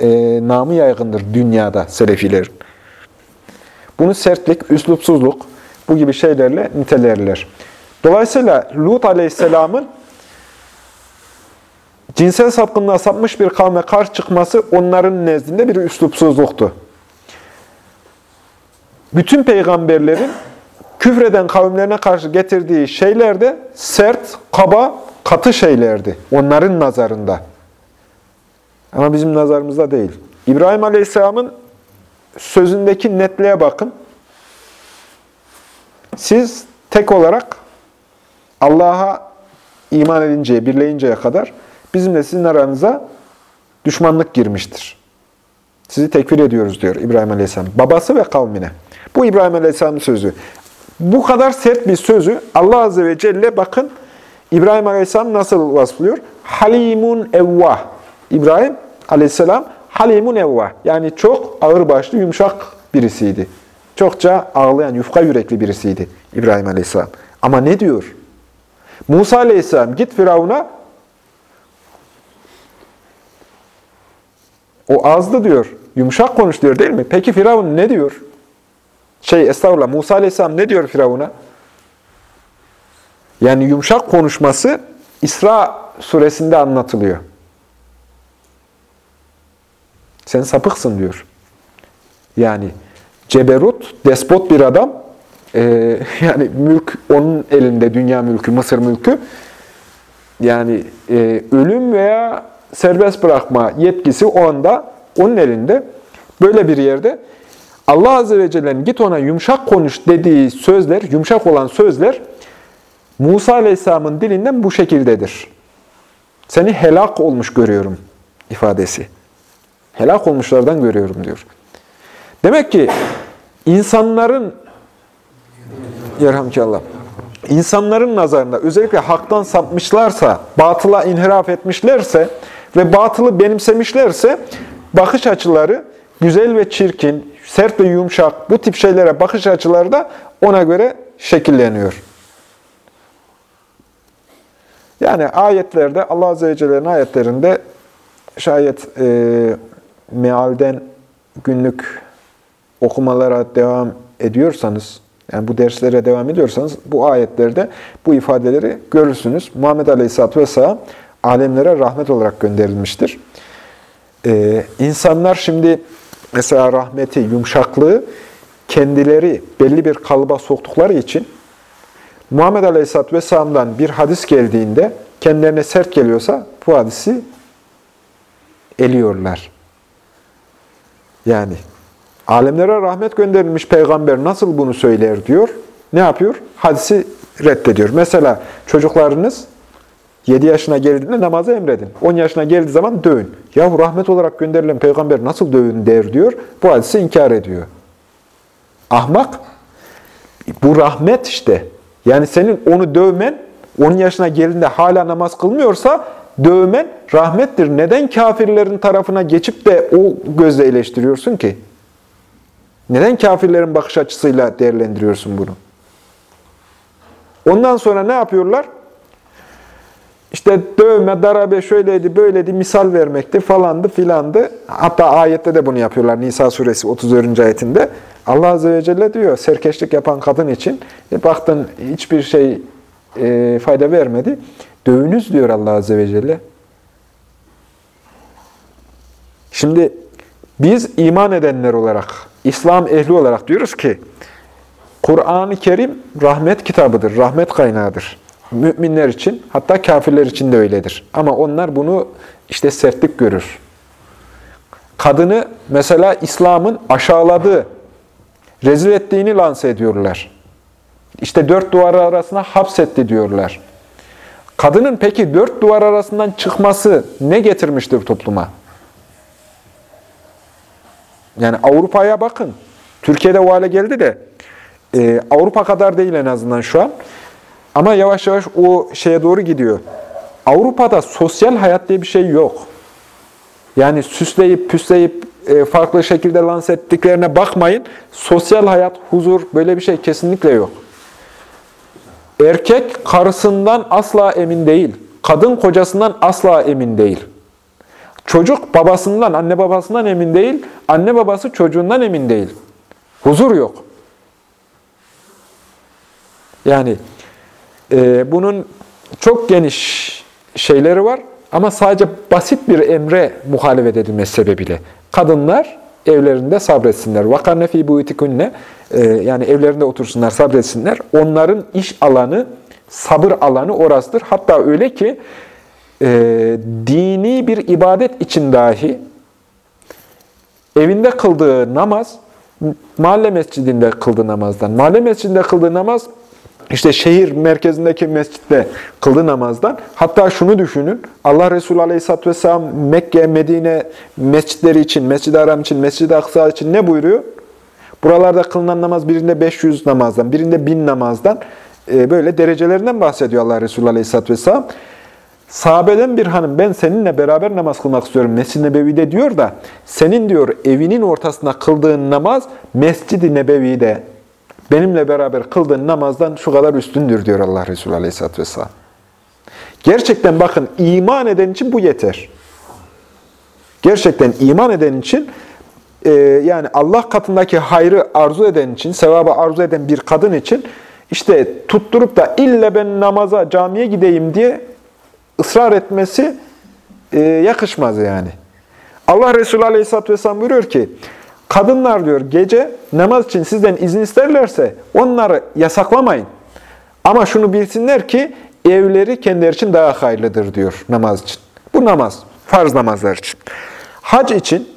e, namı yaygındır dünyada selefilerin. Bunu sertlik, üslupsuzluk bu gibi şeylerle nitelerler. Dolayısıyla Lut Aleyhisselam'ın cinsel sapkınlığa sapmış bir kavme karşı çıkması onların nezdinde bir üslupsuzluktu. Bütün peygamberlerin küfreden kavimlerine karşı getirdiği şeyler de sert, kaba, katı şeylerdi onların nazarında. Ama bizim nazarımızda değil. İbrahim Aleyhisselam'ın sözündeki netliğe bakın. Siz tek olarak Allah'a iman edinceye, birleyinceye kadar bizimle sizin aranıza düşmanlık girmiştir. Sizi tekfir ediyoruz diyor İbrahim Aleyhisselam. Babası ve kavmine. Bu İbrahim Aleyhisselam'ın sözü. Bu kadar sert bir sözü Allah Azze ve Celle bakın İbrahim Aleyhisselam nasıl vasflıyor? Halimun evvah. İbrahim Aleyhisselam halimun evvah. Yani çok ağırbaşlı, yumuşak birisiydi. Çokça ağlayan, yufka yürekli birisiydi İbrahim Aleyhisselam. Ama ne diyor? Musa Aleyhisselam git Firavun'a o azdı diyor. Yumuşak konuş diyor değil mi? Peki Firavun ne diyor? Şey estağfurullah Musa Aleyhisselam ne diyor Firavun'a? Yani yumuşak konuşması İsra suresinde anlatılıyor. Sen sapıksın diyor. Yani ceberut, despot bir adam. Ee, [LAUGHS] yani mülk onun elinde, dünya mülkü, Mısır mülkü. Yani e, ölüm veya serbest bırakma yetkisi o anda onun elinde. Böyle bir yerde Allah Azze ve Celle'nin git ona yumuşak konuş dediği sözler, yumuşak olan sözler Musa Aleyhisselam'ın dilinden bu şekildedir. Seni helak olmuş görüyorum ifadesi. Helak olmuşlardan görüyorum diyor. Demek ki insanların Yerhamkallah. İnsanların nazarında özellikle haktan sapmışlarsa, batıla inhiraf etmişlerse ve batılı benimsemişlerse bakış açıları güzel ve çirkin, sert ve yumuşak bu tip şeylere bakış açıları da ona göre şekilleniyor. Yani ayetlerde Allah Azze ve Celle'nin ayetlerinde şayet e, mealden günlük okumalara devam ediyorsanız, yani bu derslere devam ediyorsanız bu ayetlerde bu ifadeleri görürsünüz. Muhammed Aleyhisselatü Vesselam alemlere rahmet olarak gönderilmiştir. Ee, insanlar şimdi mesela rahmeti, yumuşaklığı kendileri belli bir kalıba soktukları için Muhammed Aleyhisselatü Vesselam'dan bir hadis geldiğinde kendilerine sert geliyorsa bu hadisi eliyorlar. Yani alemlere rahmet gönderilmiş peygamber nasıl bunu söyler diyor. Ne yapıyor? Hadisi reddediyor. Mesela çocuklarınız 7 yaşına geldiğinde namazı emredin. 10 yaşına geldiği zaman dövün. Yahu rahmet olarak gönderilen peygamber nasıl dövün der diyor. Bu hadisi inkar ediyor. Ahmak. Bu rahmet işte. Yani senin onu dövmen, 10 yaşına geldiğinde hala namaz kılmıyorsa dövmen rahmettir. Neden kafirlerin tarafına geçip de o gözle eleştiriyorsun ki? Neden kafirlerin bakış açısıyla değerlendiriyorsun bunu? Ondan sonra ne yapıyorlar? İşte dövme, darabe şöyleydi, böyleydi, misal vermekti falandı filandı. Hatta ayette de bunu yapıyorlar. Nisa suresi 34. ayetinde. Allah Azze ve Celle diyor, serkeşlik yapan kadın için e, baktın hiçbir şey e, fayda vermedi. Dövünüz diyor Allah Azze ve Celle. Şimdi biz iman edenler olarak, İslam ehli olarak diyoruz ki, Kur'an-ı Kerim rahmet kitabıdır, rahmet kaynağıdır. Müminler için, hatta kafirler için de öyledir. Ama onlar bunu işte sertlik görür. Kadını mesela İslam'ın aşağıladığı, rezil ettiğini lanse ediyorlar. İşte dört duvar arasına hapsetti diyorlar. Kadının peki dört duvar arasından çıkması ne getirmiştir topluma? Yani Avrupa'ya bakın. Türkiye'de o hale geldi de e, Avrupa kadar değil en azından şu an. Ama yavaş yavaş o şeye doğru gidiyor. Avrupa'da sosyal hayat diye bir şey yok. Yani süsleyip püsleyip e, farklı şekilde lanse ettiklerine bakmayın. Sosyal hayat, huzur böyle bir şey kesinlikle yok. Erkek karısından asla emin değil. Kadın kocasından asla emin değil. Çocuk babasından, anne babasından emin değil. Anne babası çocuğundan emin değil. Huzur yok. Yani e, bunun çok geniş şeyleri var ama sadece basit bir emre muhalefet edilmesi sebebiyle. Kadınlar evlerinde sabretsinler. وَقَرْنَ ف۪ي بُيُتِكُنَّ Yani evlerinde otursunlar, sabretsinler. Onların iş alanı, sabır alanı orasıdır. Hatta öyle ki e, dini bir ibadet için dahi evinde kıldığı namaz, mahalle mescidinde kıldığı namazdan, mahalle mescidinde kıldığı namaz, işte şehir merkezindeki mescitte kıldığı namazdan, hatta şunu düşünün, Allah Resulü Aleyhisselatü Vesselam Mekke, Medine mescitleri için, Mescid-i Haram için, Mescid-i Aksa için ne buyuruyor? Buralarda kılınan namaz birinde 500 namazdan, birinde 1000 namazdan, e, böyle derecelerinden bahsediyor Allah Resulü Aleyhisselatü Vesselam. Sahabeden bir hanım ben seninle beraber namaz kılmak istiyorum Mescid-i Nebevi'de diyor da senin diyor evinin ortasında kıldığın namaz Mescid-i Nebevi'de benimle beraber kıldığın namazdan şu kadar üstündür diyor Allah Resulü Aleyhisselatü Vesselam. Gerçekten bakın iman eden için bu yeter. Gerçekten iman eden için e, yani Allah katındaki hayrı arzu eden için, sevabı arzu eden bir kadın için işte tutturup da ille ben namaza, camiye gideyim diye ısrar etmesi e, yakışmaz yani. Allah Resulü Aleyhisselatü Vesselam buyuruyor ki, kadınlar diyor gece namaz için sizden izin isterlerse onları yasaklamayın. Ama şunu bilsinler ki evleri kendileri için daha hayırlıdır diyor namaz için. Bu namaz, farz namazlar için. Hac için,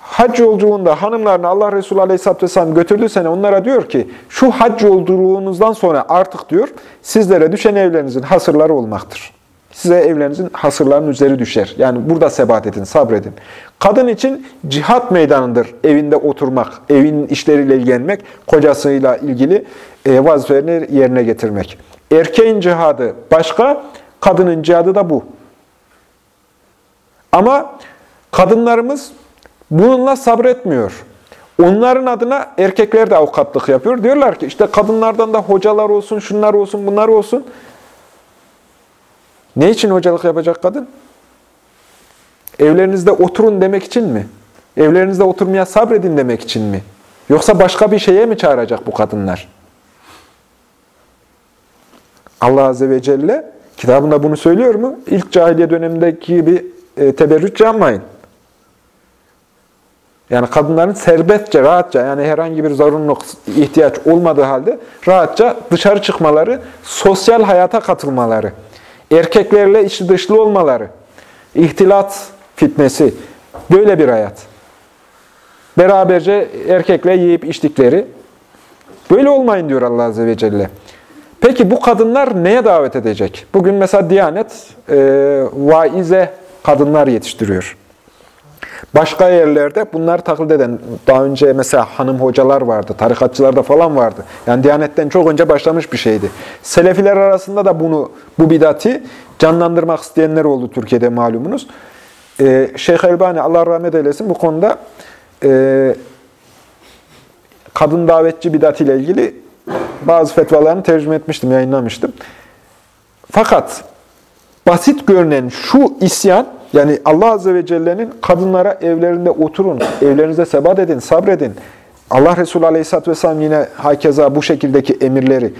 hac yolculuğunda hanımlarını Allah Resulü Aleyhisselatü Vesselam götürdüğü onlara diyor ki, şu hac yolculuğunuzdan sonra artık diyor, sizlere düşen evlerinizin hasırları olmaktır. Size evlerinizin hasırlarının üzeri düşer. Yani burada sebat edin, sabredin. Kadın için cihat meydanıdır evinde oturmak, evin işleriyle ilgilenmek, kocasıyla ilgili e, vazifelerini yerine getirmek. Erkeğin cihadı başka, kadının cihadı da bu. Ama kadınlarımız bununla sabretmiyor. Onların adına erkekler de avukatlık yapıyor. Diyorlar ki işte kadınlardan da hocalar olsun, şunlar olsun, bunlar olsun. Ne için hocalık yapacak kadın? Evlerinizde oturun demek için mi? Evlerinizde oturmaya sabredin demek için mi? Yoksa başka bir şeye mi çağıracak bu kadınlar? Allah Azze ve Celle kitabında bunu söylüyor mu? İlk cahiliye dönemindeki gibi e, teberrüç yapmayın. Yani kadınların serbestçe, rahatça yani herhangi bir zorunluluk, ihtiyaç olmadığı halde rahatça dışarı çıkmaları, sosyal hayata katılmaları, erkeklerle içi dışlı olmaları, ihtilat fitnesi, böyle bir hayat. Beraberce erkekle yiyip içtikleri, böyle olmayın diyor Allah Azze ve Celle. Peki bu kadınlar neye davet edecek? Bugün mesela Diyanet e, vaize kadınlar yetiştiriyor. Başka yerlerde bunlar taklit eden, daha önce mesela hanım hocalar vardı, tarikatçılarda falan vardı. Yani Diyanet'ten çok önce başlamış bir şeydi. Selefiler arasında da bunu, bu bidati canlandırmak isteyenler oldu Türkiye'de malumunuz. Ee, Şeyh Elbani, Allah rahmet eylesin bu konuda e, kadın davetçi bidatiyle ilgili bazı fetvalarını tercüme etmiştim, yayınlamıştım. Fakat basit görünen şu isyan, yani Allah Azze ve Celle'nin kadınlara evlerinde oturun, evlerinize sebat edin, sabredin. Allah Resulü Aleyhisselatü Vesselam yine hakeza bu şekildeki emirleri.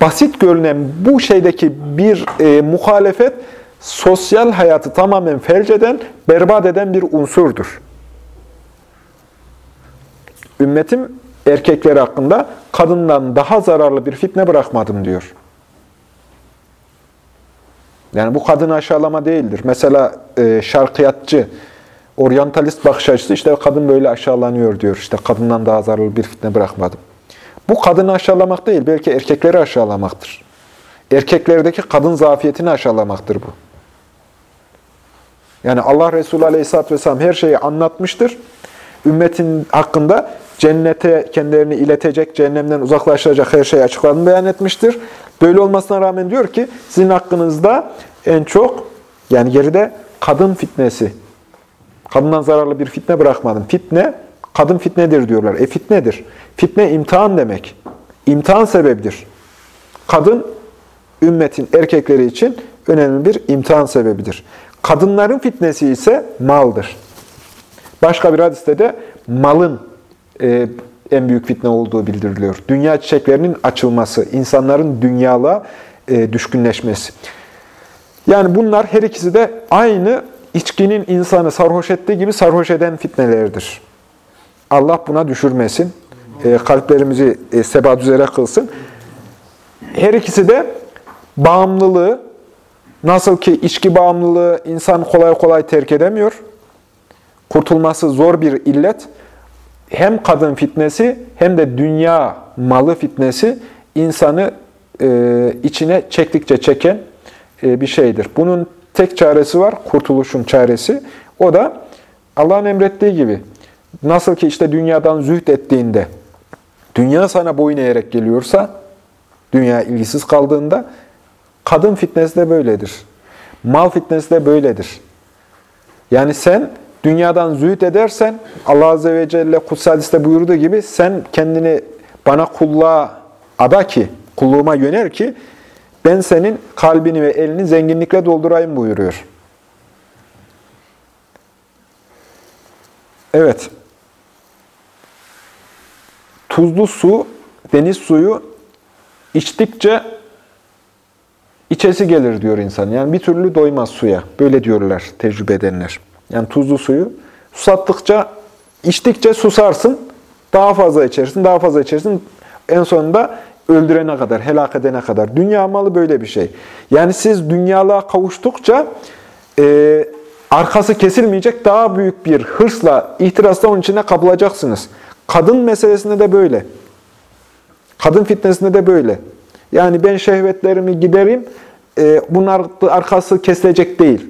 Basit görünen bu şeydeki bir e, muhalefet, sosyal hayatı tamamen felç eden, berbat eden bir unsurdur. Ümmetim erkekler hakkında kadından daha zararlı bir fitne bırakmadım diyor. Yani bu kadın aşağılama değildir. Mesela e, şarkiyatçı, oryantalist bakış açısı işte kadın böyle aşağılanıyor diyor. İşte kadından daha zararlı bir fitne bırakmadım. Bu kadını aşağılamak değil, belki erkekleri aşağılamaktır. Erkeklerdeki kadın zafiyetini aşağılamaktır bu. Yani Allah Resulü Aleyhisselatü Vesselam her şeyi anlatmıştır. Ümmetin hakkında cennete kendilerini iletecek, cehennemden uzaklaştıracak her şeyi açıkladığını beyan etmiştir. Böyle olmasına rağmen diyor ki, sizin hakkınızda en çok, yani geride kadın fitnesi, kadından zararlı bir fitne bırakmadım. Fitne, kadın fitnedir diyorlar. E fitnedir. Fitne imtihan demek. İmtihan sebebidir. Kadın, ümmetin erkekleri için önemli bir imtihan sebebidir. Kadınların fitnesi ise maldır. Başka bir hadiste de malın e, en büyük fitne olduğu bildiriliyor. Dünya çiçeklerinin açılması, insanların dünyalığa e, düşkünleşmesi. Yani bunlar her ikisi de aynı içkinin insanı sarhoş ettiği gibi sarhoş eden fitnelerdir. Allah buna düşürmesin. E, kalplerimizi e, sebat üzere kılsın. Her ikisi de bağımlılığı, nasıl ki içki bağımlılığı insan kolay kolay terk edemiyor, kurtulması zor bir illet, hem kadın fitnesi hem de dünya malı fitnesi insanı e, içine çektikçe çeken e, bir şeydir. Bunun tek çaresi var, kurtuluşun çaresi. O da Allah'ın emrettiği gibi. Nasıl ki işte dünyadan zühd ettiğinde, dünya sana boyun eğerek geliyorsa, dünya ilgisiz kaldığında, kadın fitnesi de böyledir. Mal fitnesi de böyledir. Yani sen dünyadan zühd edersen, Allah Azze ve Celle Kutsal Hadis'te buyurduğu gibi, sen kendini bana kulluğa ada ki, kulluğuma yönel ki, ben senin kalbini ve elini zenginlikle doldurayım buyuruyor. Evet. Tuzlu su, deniz suyu içtikçe içesi gelir diyor insan. Yani bir türlü doymaz suya. Böyle diyorlar tecrübe edenler. Yani tuzlu suyu susattıkça, içtikçe susarsın. Daha fazla içersin, daha fazla içersin. En sonunda öldürene kadar, helak edene kadar. Dünya malı böyle bir şey. Yani siz dünyalığa kavuştukça e, arkası kesilmeyecek daha büyük bir hırsla, ihtirasla onun içine kapılacaksınız. Kadın meselesinde de böyle. Kadın fitnesinde de böyle. Yani ben şehvetlerimi gidereyim, e, bunun arkası kesilecek değil.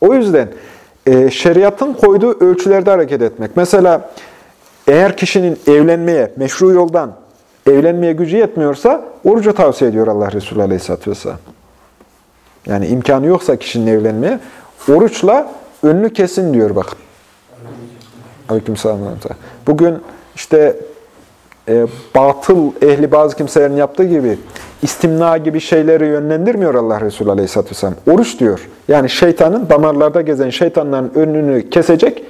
O yüzden e, şeriatın koyduğu ölçülerde hareket etmek. Mesela eğer kişinin evlenmeye, meşru yoldan evlenmeye gücü yetmiyorsa orucu tavsiye ediyor Allah Resulü Aleyhisselatü Vesselam. Yani imkanı yoksa kişinin evlenmeye, oruçla önünü kesin diyor bakın. Aleyküm selam. Bugün işte e, batıl ehli bazı kimselerin yaptığı gibi istimna gibi şeyleri yönlendirmiyor Allah Resulü Aleyhisselatü Vesselam. Oruç diyor. Yani şeytanın, damarlarda gezen şeytanların önünü kesecek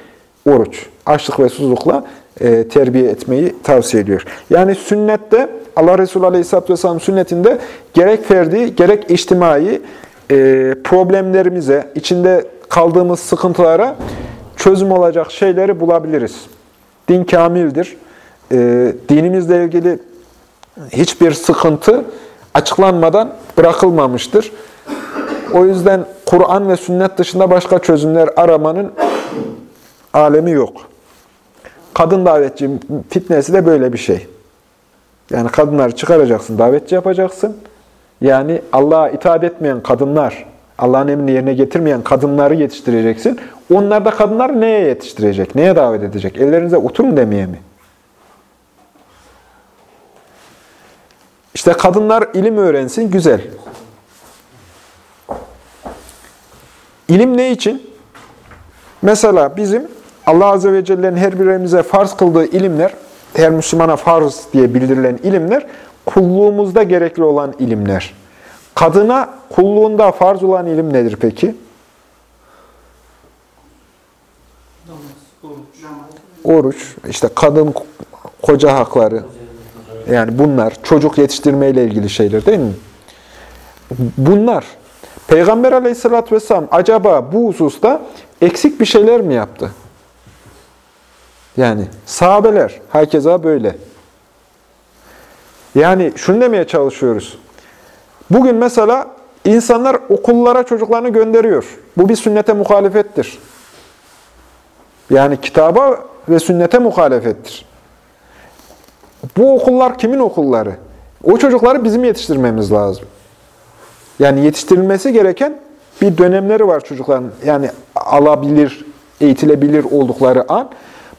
oruç. Açlık ve susuzlukla e, terbiye etmeyi tavsiye ediyor. Yani sünnette, Allah Resulü Aleyhisselatü Vesselam sünnetinde gerek ferdi, gerek içtimai e, problemlerimize, içinde kaldığımız sıkıntılara çözüm olacak şeyleri bulabiliriz. Din kamildir. E, dinimizle ilgili hiçbir sıkıntı açıklanmadan bırakılmamıştır. O yüzden Kur'an ve sünnet dışında başka çözümler aramanın alemi yok. Kadın davetçi fitnesi de böyle bir şey. Yani kadınları çıkaracaksın, davetçi yapacaksın. Yani Allah'a itaat etmeyen kadınlar, Allah'ın emrini yerine getirmeyen kadınları yetiştireceksin. Onlar da kadınlar neye yetiştirecek, neye davet edecek? Ellerinize oturun demeye mi? İşte kadınlar ilim öğrensin, güzel. İlim ne için? Mesela bizim Allah Azze ve Celle'nin her birimize farz kıldığı ilimler, her Müslümana farz diye bildirilen ilimler, kulluğumuzda gerekli olan ilimler. Kadına kulluğunda farz olan ilim nedir peki? Oruç, işte kadın koca hakları, yani bunlar, çocuk yetiştirme ile ilgili şeyler değil mi? Bunlar, Peygamber aleyhissalatü vesselam acaba bu hususta eksik bir şeyler mi yaptı? Yani sahabeler, herkese böyle. Yani şunu demeye çalışıyoruz. Bugün mesela insanlar okullara çocuklarını gönderiyor. Bu bir sünnete muhalefettir. Yani kitaba ve sünnete muhalefettir. Bu okullar kimin okulları? O çocukları bizim yetiştirmemiz lazım. Yani yetiştirilmesi gereken bir dönemleri var çocukların. Yani alabilir, eğitilebilir oldukları an.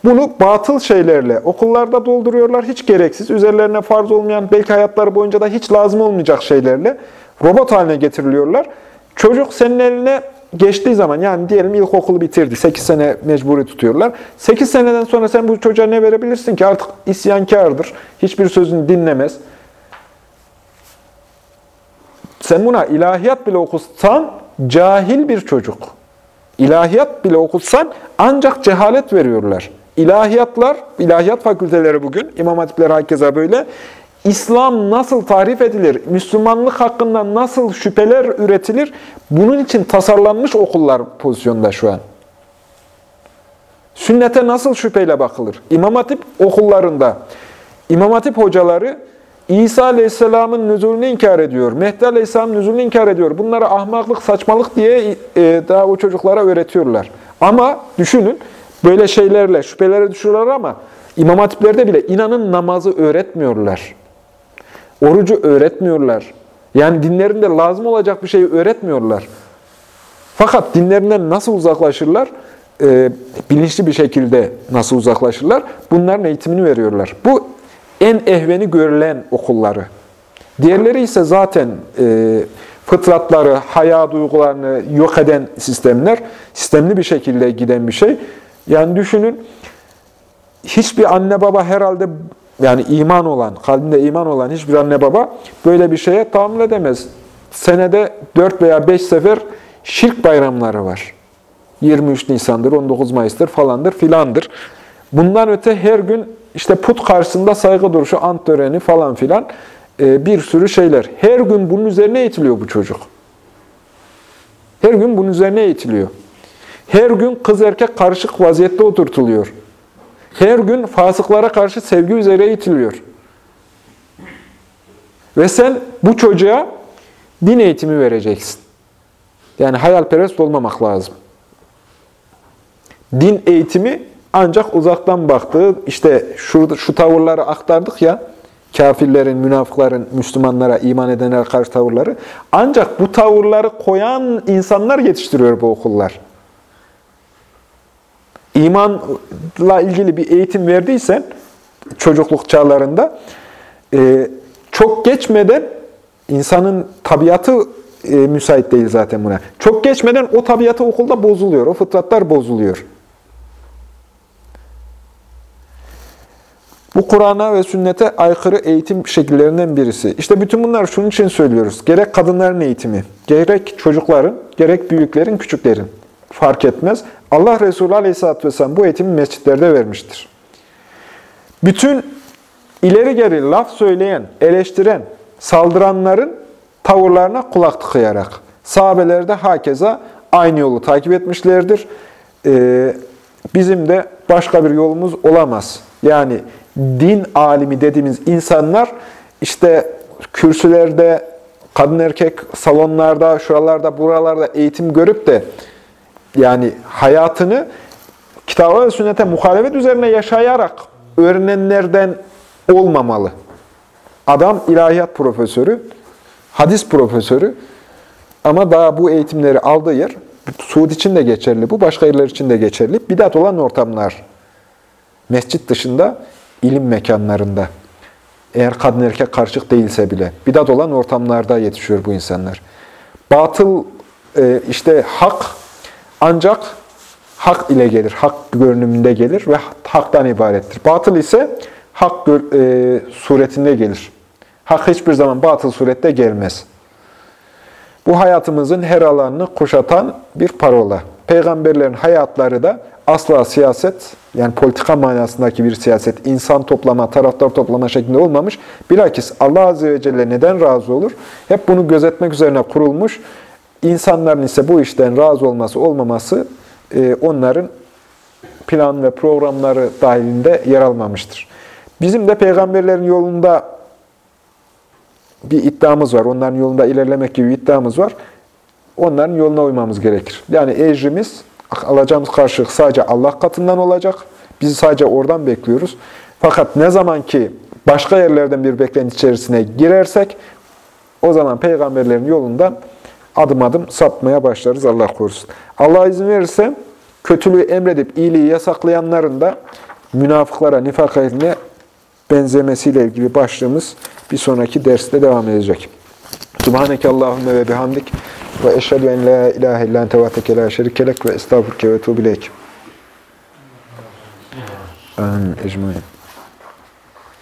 Bunu batıl şeylerle okullarda dolduruyorlar, hiç gereksiz, üzerlerine farz olmayan, belki hayatları boyunca da hiç lazım olmayacak şeylerle robot haline getiriliyorlar. Çocuk senin eline geçtiği zaman, yani diyelim ilkokulu bitirdi, 8 sene mecburi tutuyorlar. 8 seneden sonra sen bu çocuğa ne verebilirsin ki? Artık isyankardır, hiçbir sözünü dinlemez. Sen buna ilahiyat bile okutsan, cahil bir çocuk. İlahiyat bile okutsan ancak cehalet veriyorlar. İlahiyatlar, ilahiyat fakülteleri bugün, İmam Hatipler herkese böyle. İslam nasıl tarif edilir, Müslümanlık hakkında nasıl şüpheler üretilir, bunun için tasarlanmış okullar pozisyonda şu an. Sünnete nasıl şüpheyle bakılır? İmam Hatip okullarında İmam Hatip hocaları İsa Aleyhisselam'ın nüzulünü inkar ediyor. Mehdi Aleyhisselam'ın nüzulünü inkar ediyor. Bunlara ahmaklık, saçmalık diye e, daha o çocuklara öğretiyorlar. Ama düşünün böyle şeylerle şüphelere düşüyorlar ama İmam Hatiplerde bile inanın namazı öğretmiyorlar. Orucu öğretmiyorlar. Yani dinlerinde lazım olacak bir şeyi öğretmiyorlar. Fakat dinlerinden nasıl uzaklaşırlar? E, bilinçli bir şekilde nasıl uzaklaşırlar? Bunların eğitimini veriyorlar. Bu en ehveni görülen okulları. Diğerleri ise zaten e, fıtratları, haya duygularını yok eden sistemler, sistemli bir şekilde giden bir şey. Yani düşünün, hiçbir anne baba herhalde, yani iman olan, kalbinde iman olan hiçbir anne baba böyle bir şeye tahammül edemez. Senede 4 veya 5 sefer şirk bayramları var. 23 Nisan'dır, 19 Mayıs'tır falandır filandır. Bundan öte her gün işte put karşısında saygı duruşu, ant töreni falan filan e, bir sürü şeyler. Her gün bunun üzerine eğitiliyor bu çocuk. Her gün bunun üzerine eğitiliyor. Her gün kız erkek karışık vaziyette oturtuluyor. Her gün fasıklara karşı sevgi üzere eğitiliyor. Ve sen bu çocuğa din eğitimi vereceksin. Yani hayalperest olmamak lazım. Din eğitimi ancak uzaktan baktığı, işte şu, şu tavırları aktardık ya, kafirlerin, münafıkların, Müslümanlara, iman edenlere karşı tavırları. Ancak bu tavırları koyan insanlar yetiştiriyor bu okullar. İmanla ilgili bir eğitim verdiysen, çocukluk çağlarında, e, çok geçmeden insanın tabiatı e, müsait değil zaten buna. Çok geçmeden o tabiatı okulda bozuluyor, o fıtratlar bozuluyor. Bu Kur'an'a ve sünnete aykırı eğitim şekillerinden birisi. İşte bütün bunlar şunun için söylüyoruz. Gerek kadınların eğitimi, gerek çocukların, gerek büyüklerin, küçüklerin fark etmez. Allah Resulü Aleyhisselatü Vesselam bu eğitimi mescitlerde vermiştir. Bütün ileri geri laf söyleyen, eleştiren, saldıranların tavırlarına kulak tıkayarak. Sahabeler de hakeza aynı yolu takip etmişlerdir. Ee, bizim de başka bir yolumuz olamaz. Yani din alimi dediğimiz insanlar işte kürsülerde, kadın erkek salonlarda, şuralarda, buralarda eğitim görüp de yani hayatını kitaba ve sünnete muhalefet üzerine yaşayarak öğrenenlerden olmamalı. Adam ilahiyat profesörü, hadis profesörü ama daha bu eğitimleri aldığı yer, Suud için de geçerli bu, başka yerler için de geçerli. Bidat olan ortamlar. Mescit dışında ilim mekanlarında. Eğer kadın erkek karışık değilse bile. Bidat olan ortamlarda yetişiyor bu insanlar. Batıl, e, işte hak ancak hak ile gelir. Hak görünümünde gelir ve haktan ibarettir. Batıl ise hak e, suretinde gelir. Hak hiçbir zaman batıl surette gelmez. Bu hayatımızın her alanını kuşatan bir parola. Peygamberlerin hayatları da asla siyaset, yani politika manasındaki bir siyaset, insan toplama, taraftar toplama şeklinde olmamış. Bilakis Allah Azze ve Celle neden razı olur? Hep bunu gözetmek üzerine kurulmuş. İnsanların ise bu işten razı olması, olmaması e, onların plan ve programları dahilinde yer almamıştır. Bizim de peygamberlerin yolunda bir iddiamız var. Onların yolunda ilerlemek gibi bir iddiamız var. Onların yoluna uymamız gerekir. Yani ecrimiz, alacağımız karşılık sadece Allah katından olacak. Biz sadece oradan bekliyoruz. Fakat ne zaman ki başka yerlerden bir beklenti içerisine girersek, o zaman peygamberlerin yolundan adım adım sapmaya başlarız Allah korusun. Allah izin verirse kötülüğü emredip iyiliği yasaklayanların da münafıklara, nifak ehline benzemesiyle ilgili başlığımız bir sonraki derste devam edecek. Subhaneke Allahümme ve bihamdik ve eşhedü en la ilahe illan tevateke la şerikelek ve estağfurke ve tuğbilek. Amin. Ecmain.